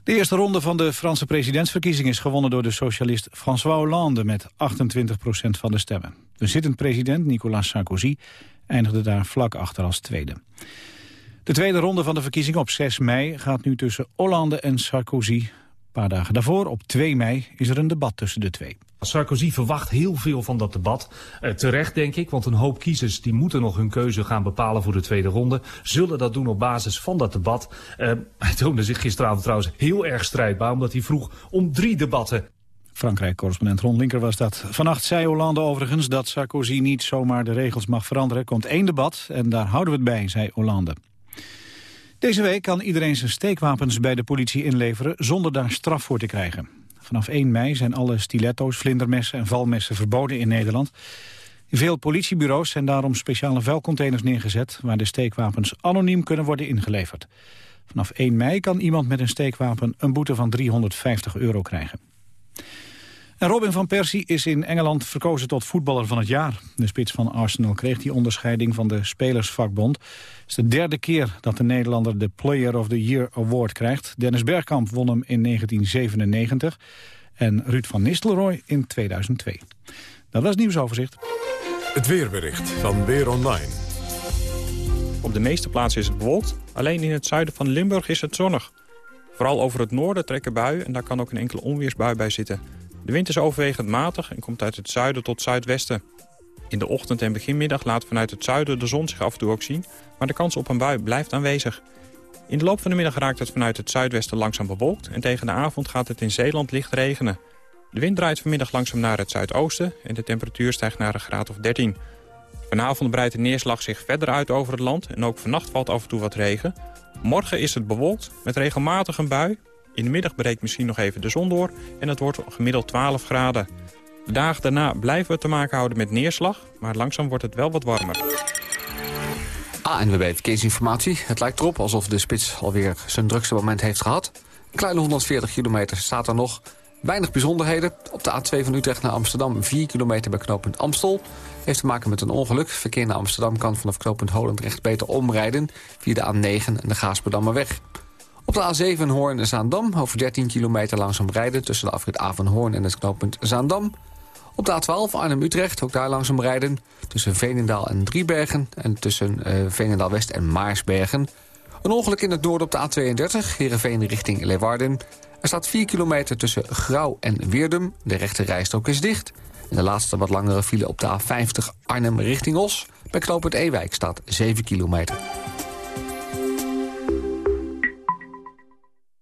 De eerste ronde van de Franse presidentsverkiezing is gewonnen door de socialist François Hollande met 28% van de stemmen. De zittend president Nicolas Sarkozy eindigde daar vlak achter als tweede. De tweede ronde van de verkiezing op 6 mei gaat nu tussen Hollande en Sarkozy. Een paar dagen daarvoor, op 2 mei, is er een debat tussen de twee. Sarkozy verwacht heel veel van dat debat. Uh, terecht denk ik, want een hoop kiezers die moeten nog hun keuze gaan bepalen voor de tweede ronde. Zullen dat doen op basis van dat debat. Uh, hij toonde zich gisteravond trouwens heel erg strijdbaar omdat hij vroeg om drie debatten. Frankrijk-correspondent Ron Linker was dat. Vannacht zei Hollande overigens dat Sarkozy niet zomaar de regels mag veranderen. Er komt één debat en daar houden we het bij, zei Hollande. Deze week kan iedereen zijn steekwapens bij de politie inleveren zonder daar straf voor te krijgen. Vanaf 1 mei zijn alle stiletto's, vlindermessen en valmessen verboden in Nederland. In veel politiebureaus zijn daarom speciale vuilcontainers neergezet... waar de steekwapens anoniem kunnen worden ingeleverd. Vanaf 1 mei kan iemand met een steekwapen een boete van 350 euro krijgen. En Robin van Persie is in Engeland verkozen tot voetballer van het jaar. De spits van Arsenal kreeg die onderscheiding van de Spelersvakbond. Het is de derde keer dat de Nederlander de Player of the Year Award krijgt. Dennis Bergkamp won hem in 1997 en Ruud van Nistelrooy in 2002. Dat was het nieuwsoverzicht. Het weerbericht van Weer Online. Op de meeste plaatsen is het bewolkt. Alleen in het zuiden van Limburg is het zonnig. Vooral over het noorden trekken buien en daar kan ook een enkele onweersbui bij zitten. De wind is overwegend matig en komt uit het zuiden tot zuidwesten. In de ochtend en beginmiddag laat vanuit het zuiden de zon zich af en toe ook zien... maar de kans op een bui blijft aanwezig. In de loop van de middag raakt het vanuit het zuidwesten langzaam bewolkt... en tegen de avond gaat het in Zeeland licht regenen. De wind draait vanmiddag langzaam naar het zuidoosten... en de temperatuur stijgt naar een graad of 13. Vanavond breidt de neerslag zich verder uit over het land... en ook vannacht valt af en toe wat regen. Morgen is het bewolkt met regelmatig een bui. In de middag breekt misschien nog even de zon door... en het wordt gemiddeld 12 graden. De dagen daarna blijven we te maken houden met neerslag... maar langzaam wordt het wel wat warmer. ANWB Verkeersinformatie. Het lijkt erop alsof de spits alweer zijn drukste moment heeft gehad. Een kleine 140 kilometer staat er nog. Weinig bijzonderheden. Op de A2 van Utrecht naar Amsterdam 4 kilometer bij knooppunt Amstel. Heeft te maken met een ongeluk. Verkeer naar Amsterdam kan vanaf knooppunt Holendrecht beter omrijden... via de A9 en de Gaasperdammerweg. Op de A7 Hoorn en Zaandam over 13 kilometer langzaam rijden... tussen de afrit Avenhoorn en het knooppunt Zaandam. Op de A12 Arnhem-Utrecht ook daar langzaam rijden... tussen Veenendaal en Driebergen... en tussen uh, Veenendaal-West en Maarsbergen. Een ongeluk in het noorden op de A32, Heerenveen richting Leeuwarden. Er staat 4 kilometer tussen Grauw en Weerdum. De rechte rijstrook is dicht. En de laatste wat langere file op de A50 Arnhem richting Os. Bij knooppunt Ewijk staat 7 kilometer.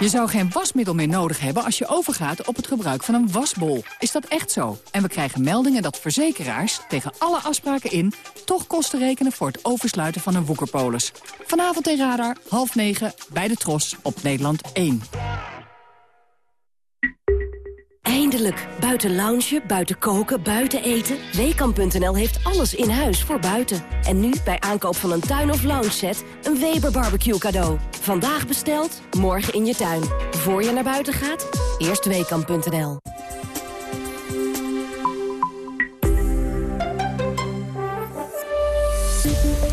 Je zou geen wasmiddel meer nodig hebben als je overgaat op het gebruik van een wasbol. Is dat echt zo? En we krijgen meldingen dat verzekeraars tegen alle afspraken in... toch kosten rekenen voor het oversluiten van een woekerpolis. Vanavond in Radar, half negen, bij de Tros op Nederland 1. Eindelijk. Buiten loungen, buiten koken, buiten eten. Weekamp.nl heeft alles in huis voor buiten. En nu bij aankoop van een tuin- of lounge set een Weber barbecue cadeau. Vandaag besteld, morgen in je tuin. Voor je naar buiten gaat, eerst Weekamp.nl.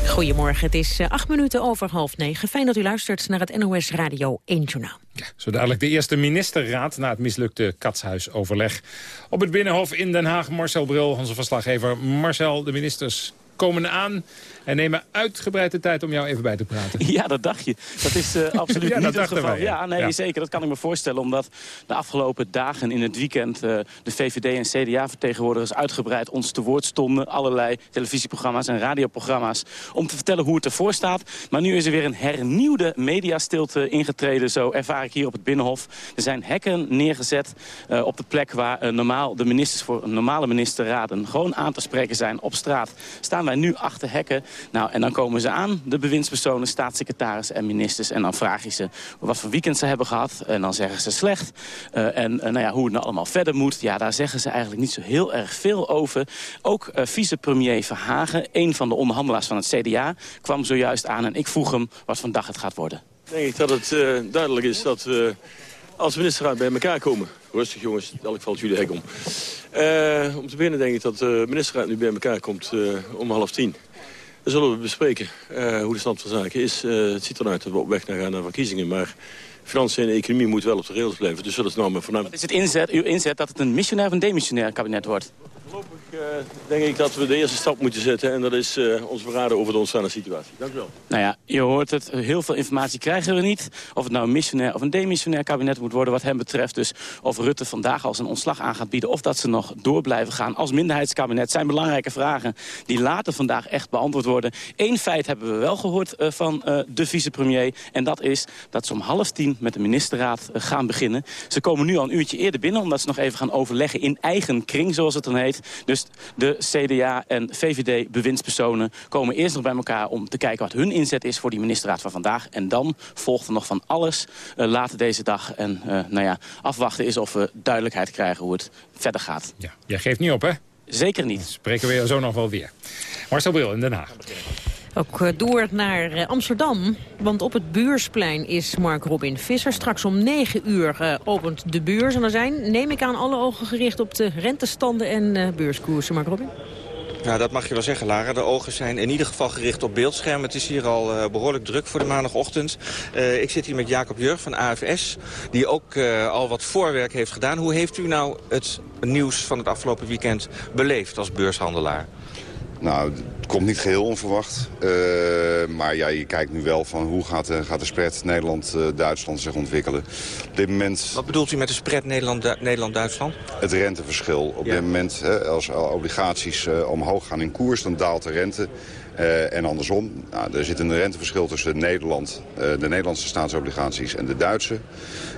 Goedemorgen, het is eh, acht minuten over half negen. Fijn dat u luistert naar het NOS Radio 1 Journaal. Ja, zo dadelijk de eerste ministerraad na het mislukte katshuisoverleg. Op het Binnenhof in Den Haag, Marcel Bril, onze verslaggever. Marcel, de ministers komen aan en nemen uitgebreid de tijd om jou even bij te praten. Ja, dat dacht je. Dat is uh, absoluut ja, niet het geval. Wij, ja. nee, zeker. Dat kan ik me voorstellen. Omdat de afgelopen dagen in het weekend... Uh, de VVD en CDA-vertegenwoordigers uitgebreid ons te woord stonden. Allerlei televisieprogramma's en radioprogramma's. Om te vertellen hoe het ervoor staat. Maar nu is er weer een hernieuwde mediastilte ingetreden. Zo ervaar ik hier op het Binnenhof. Er zijn hekken neergezet uh, op de plek waar normaal de ministers voor normale ministerraden... gewoon aan te spreken zijn op straat. Staan wij nu achter hekken. Nou, en dan komen ze aan, de bewindspersonen, staatssecretarissen en ministers. En dan vraag je ze wat voor weekend ze hebben gehad. En dan zeggen ze slecht. Uh, en uh, nou ja, hoe het nou allemaal verder moet. Ja, daar zeggen ze eigenlijk niet zo heel erg veel over. Ook uh, vicepremier Verhagen, een van de onderhandelaars van het CDA... kwam zojuist aan en ik vroeg hem wat vandaag het gaat worden. Denk ik dat het duidelijk is dat we als ministerraad bij elkaar komen. Rustig jongens, dadelijk valt jullie hek om. Om te beginnen denk ik dat de ministerraad nu bij elkaar komt om half tien. Dan zullen we bespreken uh, hoe de stand van zaken is. het ziet eruit dat we op weg gaan naar verkiezingen, maar... Financiën en economie moeten wel op de rails blijven. Dus dat is nou maar voornamelijk... Is het inzet, uw inzet dat het een missionair of een demissionair kabinet wordt? Voorlopig uh, denk ik dat we de eerste stap moeten zetten. En dat is uh, ons beraden over de ontstaande situatie. Dank u wel. Nou ja, je hoort het. Heel veel informatie krijgen we niet. Of het nou een missionair of een demissionair kabinet moet worden wat hem betreft. Dus of Rutte vandaag al zijn ontslag aan gaat bieden. Of dat ze nog door blijven gaan als minderheidskabinet. zijn belangrijke vragen die later vandaag echt beantwoord worden. Eén feit hebben we wel gehoord uh, van de vicepremier. En dat is dat ze om half tien met de ministerraad gaan beginnen. Ze komen nu al een uurtje eerder binnen omdat ze nog even gaan overleggen in eigen kring zoals het dan heet. Dus de CDA en VVD-bewindspersonen komen eerst nog bij elkaar... om te kijken wat hun inzet is voor die ministerraad van vandaag. En dan volgt er nog van alles uh, later deze dag. En uh, nou ja, afwachten is of we duidelijkheid krijgen hoe het verder gaat. Ja, jij geeft niet op, hè? Zeker niet. Dan spreken we zo nog wel weer. Marcel Bril in Den Haag. Ook eh, door naar eh, Amsterdam, want op het Beursplein is Mark Robin Visser. Straks om 9 uur uh, opent de beurs en er zijn, neem ik aan, alle ogen gericht op de rentestanden en uh, beurskoersen. Mark Robin? Ja, dat mag je wel zeggen, Lara. De ogen zijn in ieder geval gericht op beeldschermen. Het is hier al behoorlijk druk voor de maandagochtend. Ik zit hier met Jacob Jurg van AFS, die ook al wat voorwerk heeft gedaan. Hoe heeft u nou het nieuws van het afgelopen weekend beleefd als beurshandelaar? Nou, het komt niet geheel onverwacht. Uh, maar ja, je kijkt nu wel van hoe gaat, uh, gaat de spread Nederland-Duitsland zich ontwikkelen. Op dit moment... Wat bedoelt u met de spread Nederland-Duitsland? het renteverschil. Op ja. dit moment, hè, als obligaties omhoog gaan in koers, dan daalt de rente. Uh, en andersom, nou, er zit een renteverschil tussen Nederland, uh, de Nederlandse staatsobligaties en de Duitse.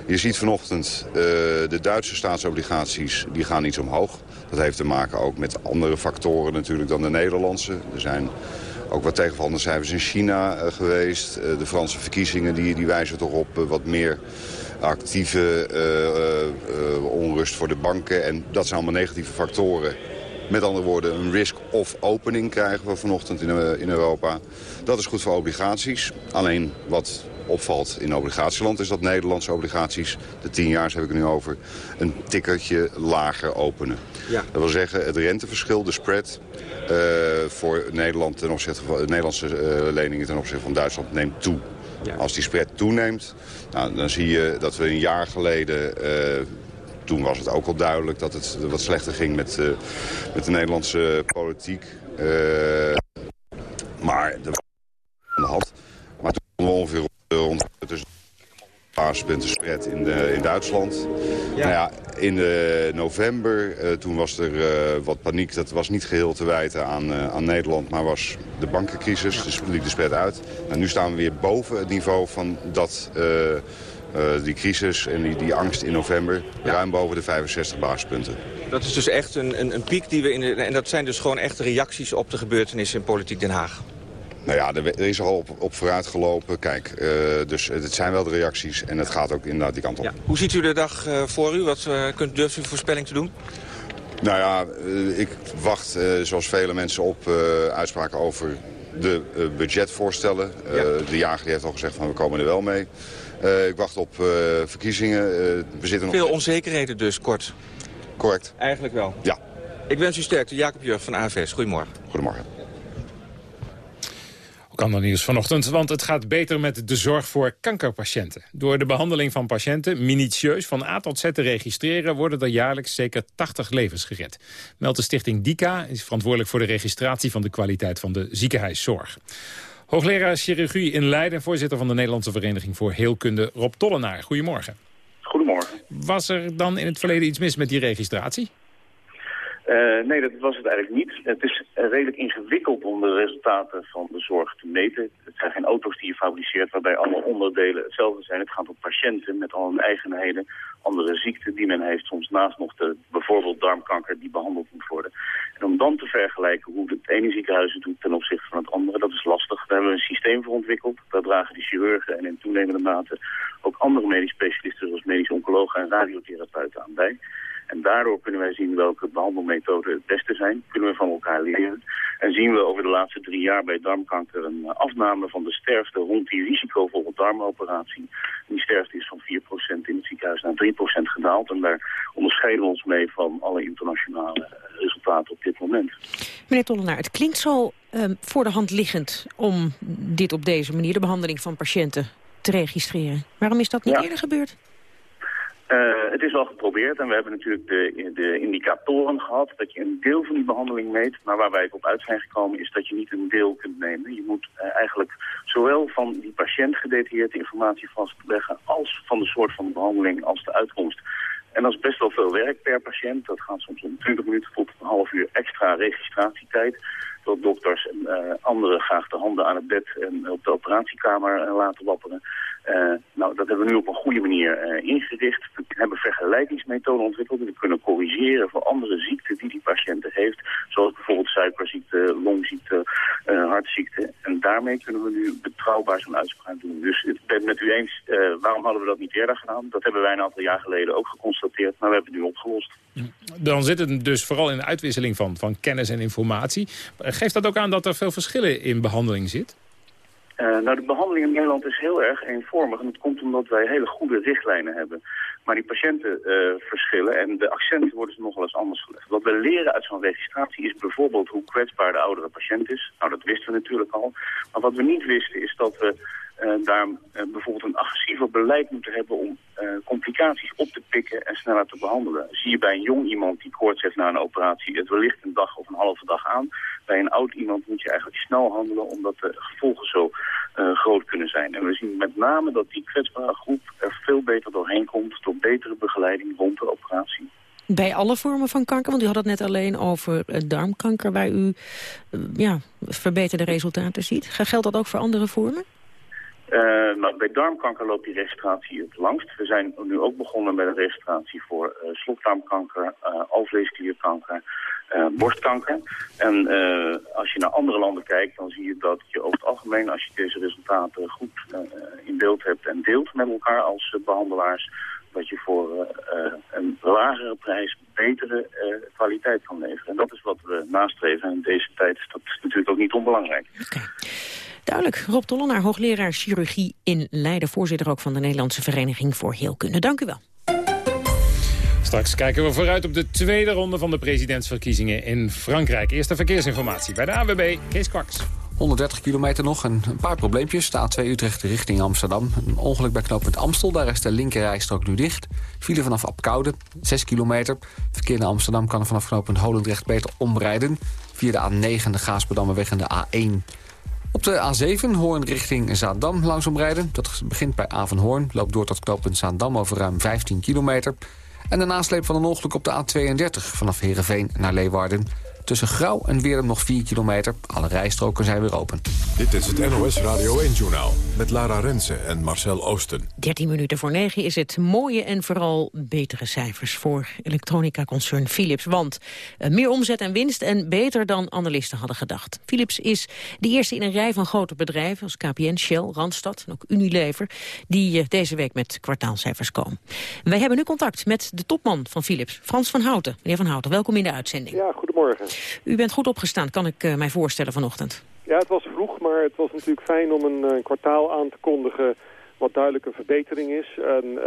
Je ziet vanochtend uh, de Duitse staatsobligaties, die gaan iets omhoog. Dat heeft te maken ook met andere factoren natuurlijk dan de Nederlandse. Er zijn ook wat tegenvallende cijfers in China geweest. de Franse verkiezingen die, die wijzen toch op wat meer actieve onrust voor de banken. En dat zijn allemaal negatieve factoren met andere woorden, een risk of opening krijgen we vanochtend in, in Europa. Dat is goed voor obligaties. Alleen wat opvalt in obligatieland is dat Nederlandse obligaties, de tien jaar heb ik het nu over, een tikkertje lager openen. Ja. Dat wil zeggen, het renteverschil, de spread, uh, voor Nederland ten opzichte van, Nederlandse uh, leningen ten opzichte van Duitsland neemt toe. Ja. Als die spread toeneemt, nou, dan zie je dat we een jaar geleden... Uh, toen was het ook al duidelijk dat het wat slechter ging met, uh, met de Nederlandse politiek. Uh, maar de aan de hand. Maar toen we ongeveer rond tussen basispunten spread in, de, in Duitsland. Ja. Nou ja, in de november, uh, toen was er uh, wat paniek. Dat was niet geheel te wijten aan, uh, aan Nederland, maar was de bankencrisis. Dus liep de spread uit. En nu staan we weer boven het niveau van dat... Uh, die crisis en die, die angst in november ja. ruim boven de 65 basispunten. Dat is dus echt een, een, een piek die we in de, en dat zijn dus gewoon echt reacties op de gebeurtenissen in politiek Den Haag. Nou ja, er, er is al op, op vooruit gelopen. Kijk, uh, dus het zijn wel de reacties en het gaat ook inderdaad die kant op. Ja. Hoe ziet u de dag uh, voor u? Wat kunt, durft u voorspelling te doen? Nou ja, ik wacht zoals vele mensen op uitspraken over de budgetvoorstellen. Ja. De jager heeft al gezegd van we komen er wel mee. Uh, ik wacht op uh, verkiezingen. Uh, we zitten nog... Veel onzekerheden dus, kort. Correct. Eigenlijk wel. Ja. Ik wens u sterkte. Jacob Jurg van AVS. Goedemorgen. Goedemorgen. Ook ander nieuws vanochtend, want het gaat beter met de zorg voor kankerpatiënten. Door de behandeling van patiënten minutieus van A tot Z te registreren... worden er jaarlijks zeker 80 levens gered. Meldt de stichting DICA, is verantwoordelijk voor de registratie van de kwaliteit van de ziekenhuiszorg. Hoogleraar chirurgie in Leiden, voorzitter van de Nederlandse Vereniging voor Heelkunde, Rob Tollenaar. Goedemorgen. Goedemorgen. Was er dan in het verleden iets mis met die registratie? Uh, nee, dat was het eigenlijk niet. Het is redelijk ingewikkeld om de resultaten van de zorg te meten. Het zijn geen auto's die je fabriceert waarbij alle onderdelen hetzelfde zijn. Het gaat om patiënten met al hun eigenheden, andere ziekten die men heeft. Soms naast nog de, bijvoorbeeld darmkanker die behandeld moet worden. En om dan te vergelijken hoe het ene ziekenhuis het doet ten opzichte van het andere, dat is lastig. Daar hebben we een systeem voor ontwikkeld. Daar dragen de chirurgen en in toenemende mate ook andere medisch specialisten zoals medisch oncologen en radiotherapeuten aan bij. En daardoor kunnen wij zien welke behandelmethoden het beste zijn. Kunnen we van elkaar leren. En zien we over de laatste drie jaar bij darmkanker een afname van de sterfte rond die risicovolle darmoperatie. Die sterfte is van 4% in het ziekenhuis naar 3% gedaald. En daar onderscheiden we ons mee van alle internationale resultaten op dit moment. Meneer Tollenaar, het klinkt zo um, voor de hand liggend om dit op deze manier, de behandeling van patiënten, te registreren. Waarom is dat niet ja. eerder gebeurd? Uh, het is wel geprobeerd en we hebben natuurlijk de, de indicatoren gehad dat je een deel van die behandeling meet. Maar waar wij op uit zijn gekomen is dat je niet een deel kunt nemen. Je moet uh, eigenlijk zowel van die patiënt gedetailleerde informatie vastleggen als van de soort van behandeling als de uitkomst. En dat is best wel veel werk per patiënt. Dat gaat soms om 20 minuten tot een half uur extra registratietijd. Dat dokters en uh, anderen graag de handen aan het bed en op de operatiekamer laten wapperen. Uh, nou, dat hebben we nu op een goede manier uh, ingericht. We hebben vergelijkingsmethoden ontwikkeld. We kunnen corrigeren voor andere ziekten die die patiënten heeft. Zoals bijvoorbeeld suikerziekte, longziekte, uh, hartziekte. En daarmee kunnen we nu betrouwbaar zo'n uitspraak doen. Dus ik ben het met u eens, waarom hadden we dat niet eerder gedaan? Dat hebben wij een aantal jaar geleden ook geconstateerd, maar we hebben het nu opgelost. Dan zit het dus vooral in de uitwisseling van, van kennis en informatie. Geeft dat ook aan dat er veel verschillen in behandeling zit? Uh, nou, de behandeling in Nederland is heel erg eenvormig. En dat komt omdat wij hele goede richtlijnen hebben. Maar die patiënten uh, verschillen en de accenten worden ze nogal eens anders gelegd. Wat we leren uit zo'n registratie is bijvoorbeeld hoe kwetsbaar de oudere patiënt is. Nou, dat wisten we natuurlijk al. Maar wat we niet wisten is dat we daar uh, bijvoorbeeld een agressiever beleid moeten hebben om uh, complicaties op te pikken en sneller te behandelen. Zie je bij een jong iemand die koorts heeft na een operatie het wellicht een dag of een halve dag aan. Bij een oud iemand moet je eigenlijk snel handelen omdat de gevolgen zo groot kunnen zijn. En we zien met name dat die kwetsbare groep er veel beter doorheen komt door betere begeleiding rond de operatie. Bij alle vormen van kanker? Want u had het net alleen over darmkanker... waar u ja, verbeterde resultaten ziet. Geldt dat ook voor andere vormen? Uh, nou, bij darmkanker loopt die registratie het langst. We zijn nu ook begonnen met een registratie voor uh, slokdarmkanker, uh, alvleesklierkanker, borstkanker. En als je naar andere landen kijkt, dan zie je dat je over het algemeen, als je deze resultaten goed in beeld hebt en deelt met elkaar als behandelaars, dat je voor een lagere prijs betere kwaliteit kan leveren. En dat is wat we nastreven. En in deze tijd is dat natuurlijk ook niet onbelangrijk. Duidelijk. Rob Tollenaar, hoogleraar chirurgie in Leiden. Voorzitter ook van de Nederlandse Vereniging voor Heelkunde. Dank u wel. Straks kijken we vooruit op de tweede ronde van de presidentsverkiezingen in Frankrijk. Eerste verkeersinformatie bij de AWB, Kees Kwaks. 130 kilometer nog en een paar probleempjes. De A2 Utrecht richting Amsterdam. Een ongeluk bij knooppunt Amstel. Daar is de linkerrijstrook nu dicht. File vanaf Apkoude, 6 kilometer. Verkeer naar Amsterdam kan er vanaf knooppunt Holendrecht beter omrijden. Via de A9 de Gaasperdammerweg en de A1. Op de A7 Hoorn richting Zaandam langzaam rijden. Dat begint bij Avenhoorn, loopt door tot knooppunt Zaandam over ruim 15 kilometer. En de nasleep van een ongeluk op de A32 vanaf Heerenveen naar Leeuwarden. Tussen Grauw en Weerum nog 4 kilometer. Alle rijstroken zijn weer open. Dit is het NOS Radio 1-journaal met Lara Rensen en Marcel Oosten. 13 minuten voor 9 is het mooie en vooral betere cijfers voor elektronica-concern Philips. Want uh, meer omzet en winst en beter dan analisten hadden gedacht. Philips is de eerste in een rij van grote bedrijven als KPN, Shell, Randstad en ook Unilever... die uh, deze week met kwartaalcijfers komen. Wij hebben nu contact met de topman van Philips, Frans van Houten. Meneer van Houten, welkom in de uitzending. Ja, goedemorgen. U bent goed opgestaan, kan ik uh, mij voorstellen vanochtend. Ja, het was vroeg, maar het was natuurlijk fijn om een, een kwartaal aan te kondigen... wat duidelijk een verbetering is. En uh,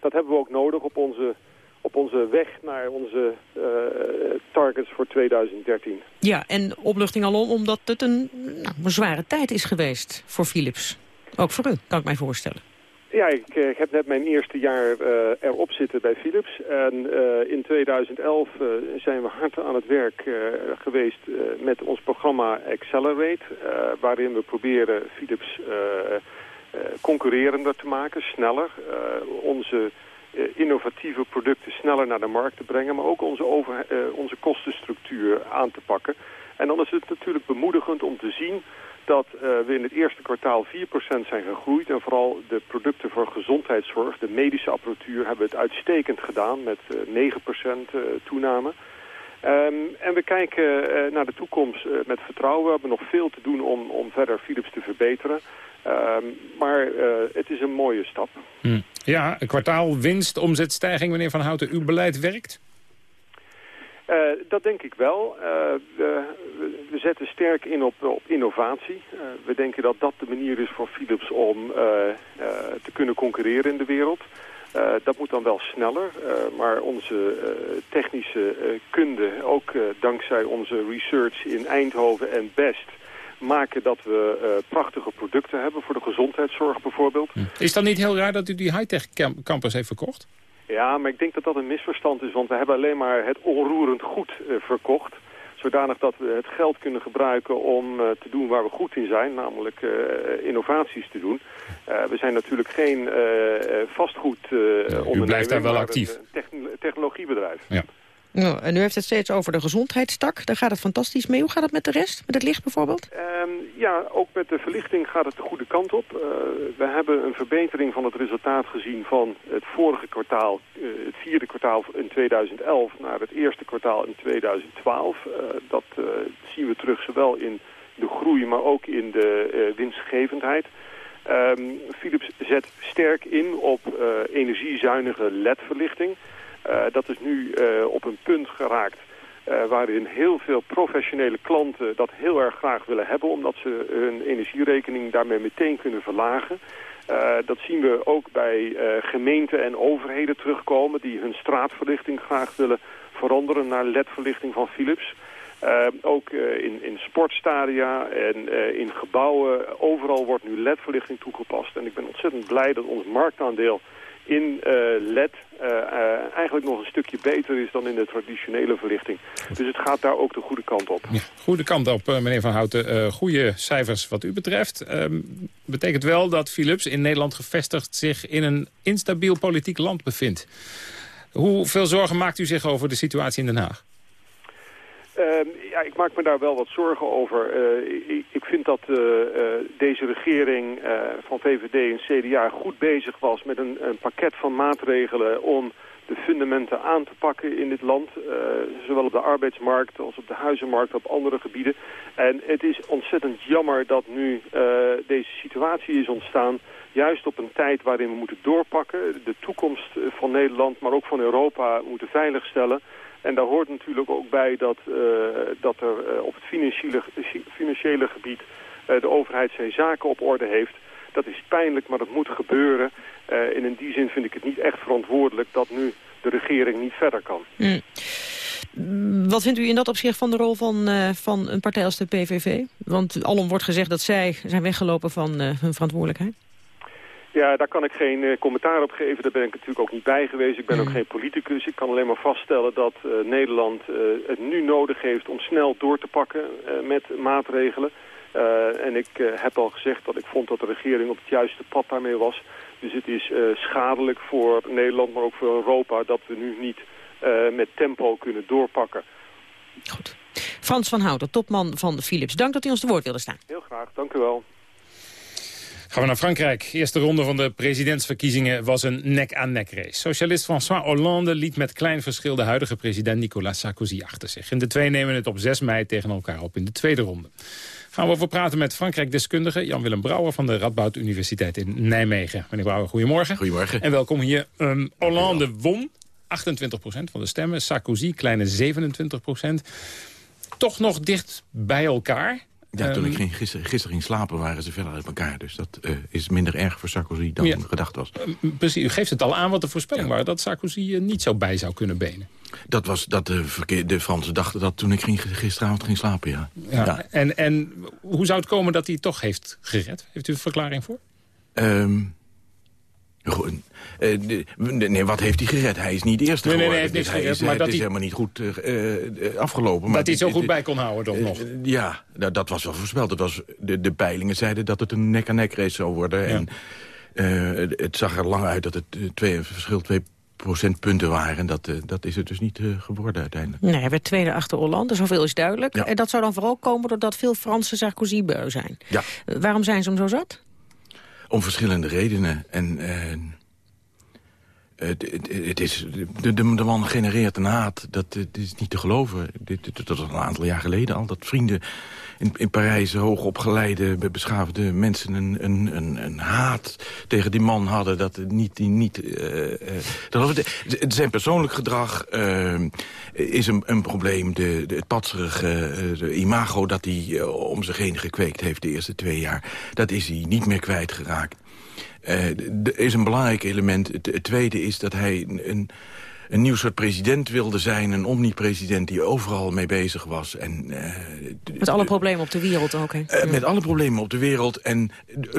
dat hebben we ook nodig op onze, op onze weg naar onze uh, targets voor 2013. Ja, en opluchting alom omdat het een, nou, een zware tijd is geweest voor Philips. Ook voor u, kan ik mij voorstellen. Ja, ik, ik, heb net mijn eerste jaar uh, erop zitten bij Philips. En uh, in 2011 uh, zijn we hard aan het werk geweest met ons programma Accelerate. waarin we proberen Philips concurrerender te maken, sneller. onze innovatieve producten sneller naar de markt te brengen. Maar ook onze, over, onze kostenstructuur aan te pakken. En dan is het natuurlijk bemoedigend om te zien dat uh, we in het eerste kwartaal 4% zijn gegroeid. En vooral de producten voor gezondheidszorg, de medische apparatuur, hebben het uitstekend gedaan met uh, 9% uh, toename. Um, en we kijken naar de toekomst met vertrouwen. We hebben nog veel te doen om, om verder Philips te verbeteren. Um, maar het is een mooie stap. Hm. Ja, een kwartaal winst, omzetstijging. Meneer Van Houten, uw beleid werkt? Uh, dat denk ik wel. Uh, we, we, zetten sterk in op, op innovatie. Uh, we denken dat dat de manier is voor Philips om te kunnen concurreren in de wereld. dat moet dan wel sneller, maar onze technische kunde, ook dankzij onze research in Eindhoven en Best, maken dat we prachtige producten hebben voor de gezondheidszorg bijvoorbeeld. Is dat niet heel raar dat u die high-tech campus heeft verkocht? Ja, maar ik denk dat dat een misverstand is, want we hebben alleen maar het onroerend goed uh, verkocht. Zodanig dat we het geld kunnen gebruiken om uh, te doen waar we goed in zijn, namelijk uh, innovaties te doen. we zijn natuurlijk geen vastgoedondernemer, U blijft daar wel actief. Een technologiebedrijf. Ja. Nou, en u heeft het steeds over de gezondheidstak. Daar gaat het fantastisch mee. Hoe gaat het met de rest? Met het licht bijvoorbeeld? Um, ja, ook met de verlichting gaat het de goede kant op. Uh, we hebben een verbetering van het resultaat gezien van het vorige kwartaal, uh, het vierde kwartaal in 2011 naar het eerste kwartaal in 2012. Uh, dat zien we terug zowel in de groei, maar ook in de winstgevendheid. Um, Philips zet sterk in op energiezuinige LED-verlichting. Dat is nu op een punt geraakt uh, waarin heel veel professionele klanten dat heel erg graag willen hebben... omdat ze hun energierekening daarmee meteen kunnen verlagen. Dat zien we ook bij gemeenten en overheden terugkomen... die hun straatverlichting graag willen veranderen naar ledverlichting van Philips. ook in, in sportstadia en in gebouwen, overal wordt nu ledverlichting toegepast. En ik ben ontzettend blij dat ons marktaandeel in uh, LED uh, uh, eigenlijk nog een stukje beter is dan in de traditionele verlichting. Dus het gaat daar ook de goede kant op. Ja, goede kant op, meneer Van Houten. goede cijfers wat u betreft. Um, betekent wel dat Philips in Nederland gevestigd zich in een instabiel politiek land bevindt. Hoeveel zorgen maakt u zich over de situatie in Den Haag? Uh, ik maak me daar wel wat zorgen over. Uh, ik, vind dat uh, deze regering van VVD en CDA goed bezig was met een, een, pakket van maatregelen om de fundamenten aan te pakken in dit land. zowel op de arbeidsmarkt als op de huizenmarkt, op andere gebieden. En het is ontzettend jammer dat nu deze situatie is ontstaan juist op een tijd waarin we moeten doorpakken, de toekomst van Nederland, maar ook van Europa moeten veiligstellen. En daar hoort natuurlijk ook bij dat, uh, dat er uh, op het financiële, financiële gebied uh, de overheid zijn zaken op orde heeft. Dat is pijnlijk, maar dat moet gebeuren. en in die zin vind ik het niet echt verantwoordelijk dat nu de regering niet verder kan. Mm. Wat vindt u in dat opzicht van de rol van, van een partij als de PVV? Want alom wordt gezegd dat zij zijn weggelopen van hun verantwoordelijkheid. Ja, daar kan ik geen uh, commentaar op geven. Daar ben ik natuurlijk ook niet bij geweest. Ik ben ook mm. geen politicus. Ik kan alleen maar vaststellen dat uh, Nederland uh, het nu nodig heeft om snel door te pakken met maatregelen. en ik heb al gezegd dat ik vond dat de regering op het juiste pad daarmee was. Dus het is schadelijk voor Nederland, maar ook voor Europa... dat we nu niet met tempo kunnen doorpakken. Goed. Frans van Houten, topman van Philips. Dank dat u ons te woord wilde staan. Heel graag, dank u wel. Gaan we naar Frankrijk. Eerste ronde van de presidentsverkiezingen was een nek-aan-nek race. Socialist François Hollande liet met klein verschil de huidige president Nicolas Sarkozy achter zich. En de twee nemen het op 6 mei tegen elkaar op in de tweede ronde. Gaan we over praten met Frankrijk-deskundige Jan-Willem Brouwer van de Radboud Universiteit in Nijmegen. Meneer Brouwer, goedemorgen. Goedemorgen. En welkom hier. Um, Hollande won 28% van de stemmen. Sarkozy, kleine 27% Toch nog dicht bij elkaar. Ja, toen ik ehm, ging, gisteren, gisteren ging slapen waren ze verder uit elkaar. Dus dat uh, is minder erg voor Sarkozy dan gedacht was. Uh, precies, u geeft het al aan wat de voorspelling ja. was. Dat Sarkozy uh, niet zo bij zou kunnen benen. Dat was dat de, verkeer, de Fransen dachten dat toen ik ging, gisteravond ging slapen, ja. ja. ja. En, en hoe zou het komen dat hij het toch heeft gered? Heeft u een verklaring voor? Um, uh, nee, wat heeft hij gered? Hij is niet eerste nee, geworden. Nee, nee, hij heeft dus maar het is helemaal niet goed uh, afgelopen. Dat hij het zo goed bij kon houden, toch nog? Ja, dat, dat, was wel voorspeld. Dat was, de, de peilingen zeiden dat het een nek-aan-nek race zou worden. Ja. En het zag er lang uit dat het twee, verschil twee procentpunten waren. En dat, dat is het dus niet geworden uiteindelijk. Nee, hij werd tweede achter Hollande, zoveel is duidelijk. Ja. En dat zou dan vooral komen doordat veel Fransen Sarkozy-beu zijn. Ja. waarom zijn ze hem zo zat? Om verschillende redenen. En uh, het, het, het, is, de, de, man genereert een haat. Dat, dat is niet te geloven. Dit, dat was een aantal jaar geleden al. Dat vrienden in, in Parijs hoogopgeleide, beschaafde mensen een, een, een, haat tegen die man hadden. Dat niet, die niet, uh, uh, dat, het, zijn persoonlijk gedrag uh, is een, een probleem. De, het patserige imago dat hij om zich heen gekweekt heeft de eerste twee jaar. Dat is hij niet meer kwijtgeraakt. Uh, is een belangrijk element. Het, tweede is dat hij een nieuw soort president wilde zijn. Een omnipresident die overal mee bezig was. En, uh, met alle problemen op de wereld ook, hè? Uh, met alle problemen op de wereld. En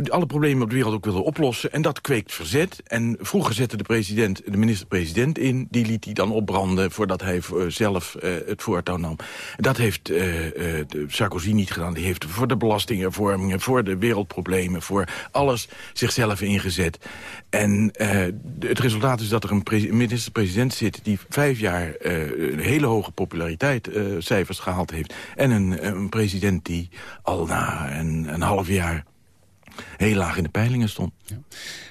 alle problemen op de wereld ook wilde oplossen. En dat kweekt verzet. En vroeger zette de, president, de minister-president in. Die liet hij dan opbranden voordat hij zelf uh, het voortouw nam. Dat heeft Sarkozy niet gedaan. Die heeft voor de belastinghervormingen, voor de wereldproblemen... voor alles zichzelf ingezet. En het resultaat is dat er een minister-president zit... die vijf jaar een hele hoge populariteitscijfers gehaald heeft... en een, een president die al na een, een half jaar heel laag in de peilingen stond. Ja.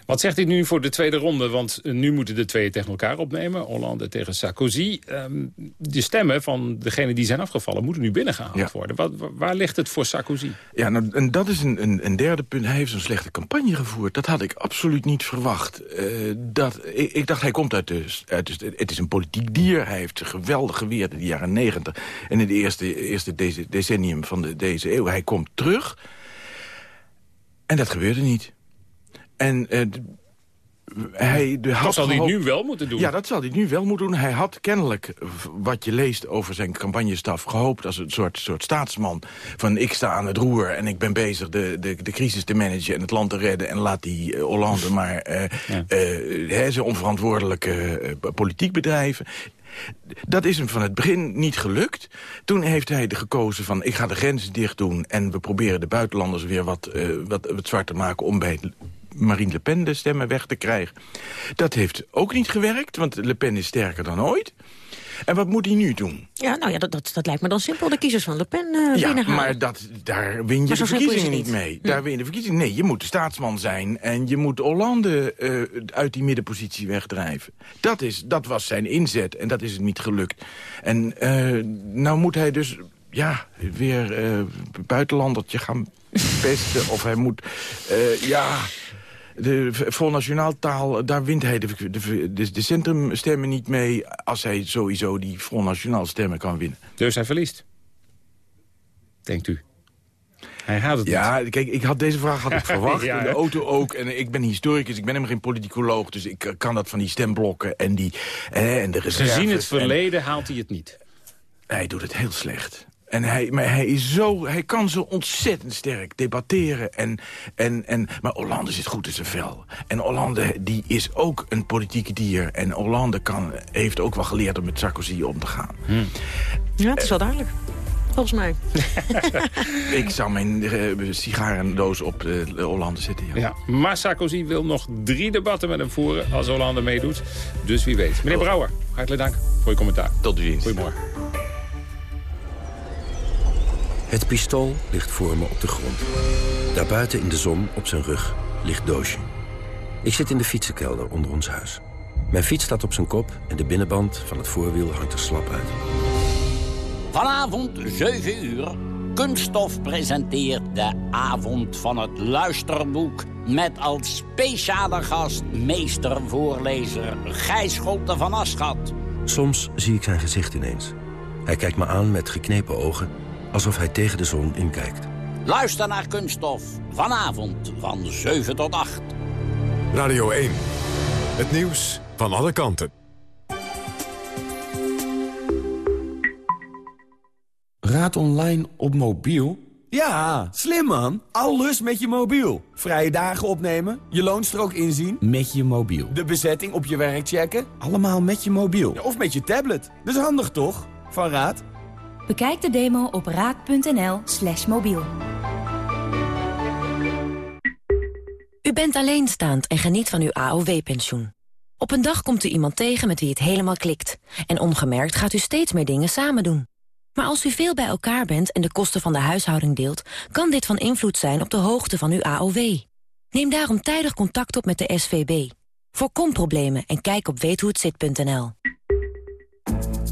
Wat zegt dit nu voor de tweede ronde? Want nu moeten de twee tegen elkaar opnemen. Hollande tegen Sarkozy. Ehm, de stemmen van degenen die zijn afgevallen moeten nu binnengehaald worden. Wat, waar ligt het voor Sarkozy? Ja, nou, en dat is een, een, een, derde punt. Hij heeft een slechte campagne gevoerd. Dat had ik absoluut niet verwacht. Uh, dat, ik, ik, dacht, hij komt uit de, uit de... Het is een politiek dier. Hij heeft geweldig geweerd in de jaren negentig. En in het eerste, eerste decennium van de, deze eeuw. Hij komt terug... En dat gebeurde niet. En uh, hij de dat zal hij nu wel moeten doen. Ja, dat zal hij nu wel moeten doen. Hij had kennelijk, wat je leest over zijn campagnestaf... gehoopt als een soort, soort staatsman van ik sta aan het roer... en ik ben bezig de, de, de crisis te managen en het land te redden... en laat die uh, Hollande maar uh, ja. zijn onverantwoordelijke politiek bedrijven. Dat is hem van het begin niet gelukt. Toen heeft hij de gekozen van ik ga de grenzen dicht doen... en we proberen de buitenlanders weer wat, uh, wat, wat zwart te maken... om bij Marine Le Pen de stemmen weg te krijgen. Dat heeft ook niet gewerkt, want Le Pen is sterker dan ooit. En wat moet hij nu doen? Ja, nou ja, dat, dat, dat lijkt me dan simpel. De kiezers van Le Pen uh, Ja, maar dat, daar win je de verkiezingen niet mee. Hm. Daar win je de verkiezingen. Nee, je moet de staatsman zijn en je moet Hollande uh, uit die middenpositie wegdrijven. Dat, is, dat was zijn inzet en dat is het niet gelukt. En uh, nou moet hij dus ja, weer uh, buitenlandertje gaan pesten. of hij moet, uh, ja, de Vol Nationaal taal, daar wint hij de, de, de, de centrumstemmen niet mee... als hij sowieso die Front Nationaal stemmen kan winnen. Dus hij verliest? Denkt u? Hij haalt het ja, kijk, ik had deze vraag had ik verwacht. ja, de auto ook. En ik ben historicus, ik ben helemaal geen politicoloog. Dus ik kan dat van die stemblokken en, die, en de reserves. Gezien het verleden haalt hij het niet. Hij doet het heel slecht. En hij, maar hij, is zo, hij kan zo ontzettend sterk debatteren. En, en, en, maar Hollande zit goed in zijn vel. En Hollande die is ook een politieke dier. En Hollande kan, heeft ook wel geleerd om met Sarkozy om te gaan. Hmm. Ja, het is wel duidelijk. Volgens mij. ik zou mijn uh, sigarendoos op uh, Hollande zetten. Ja. ja. maar Sarkozy wil nog drie debatten met hem voeren als Hollande meedoet. Dus wie weet. Meneer Brouwer, hartelijk dank voor je commentaar. Tot ziens. Goedemorgen. Het pistool ligt voor me op de grond. Daarbuiten in de zon, op zijn rug, ligt Doosje. Ik zit in de fietsenkelder onder ons huis. Mijn fiets staat op zijn kop en de binnenband van het voorwiel hangt er slap uit. Vanavond 7 uur. Kunststof presenteert de avond van het luisterboek... met als speciale gast meestervoorlezer Gijs Scholte van Aschat. Soms zie ik zijn gezicht ineens. Hij kijkt me aan met geknepen ogen alsof hij tegen de zon inkijkt. Luister naar Kunststof, vanavond van 7 tot 8. Radio 1, het nieuws van alle kanten. Raad online op mobiel? Ja, slim man. Alles met je mobiel. Vrije dagen opnemen, je loonstrook inzien. Met je mobiel. De bezetting op je werk checken. Allemaal met je mobiel. Of met je tablet. Dat is handig toch? Van Raad. Bekijk de demo op raad.nl slash mobiel. U bent alleenstaand en geniet van uw AOW-pensioen. Op een dag komt u iemand tegen met wie het helemaal klikt. En ongemerkt gaat u steeds meer dingen samen doen. Maar als u veel bij elkaar bent en de kosten van de huishouding deelt... kan dit van invloed zijn op de hoogte van uw AOW. Neem daarom tijdig contact op met de SVB. Voorkom problemen en kijk op weethohetzit.nl.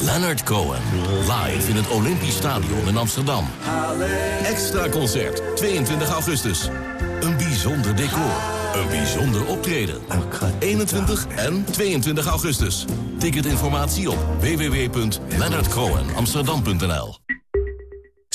Leonard Cohen, live in het Olympisch Stadion in Amsterdam. Extra concert, 22 augustus. Een bijzonder decor, een bijzonder optreden. 21 en 22 augustus. Ticketinformatie op www.leonardcohenamsterdam.nl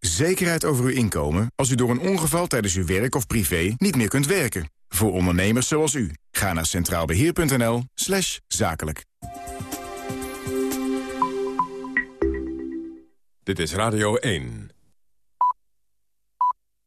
Zekerheid over uw inkomen als u door een ongeval tijdens uw werk of privé niet meer kunt werken. Voor ondernemers zoals u. Ga naar centraalbeheer.nl slash zakelijk. Dit is Radio 1.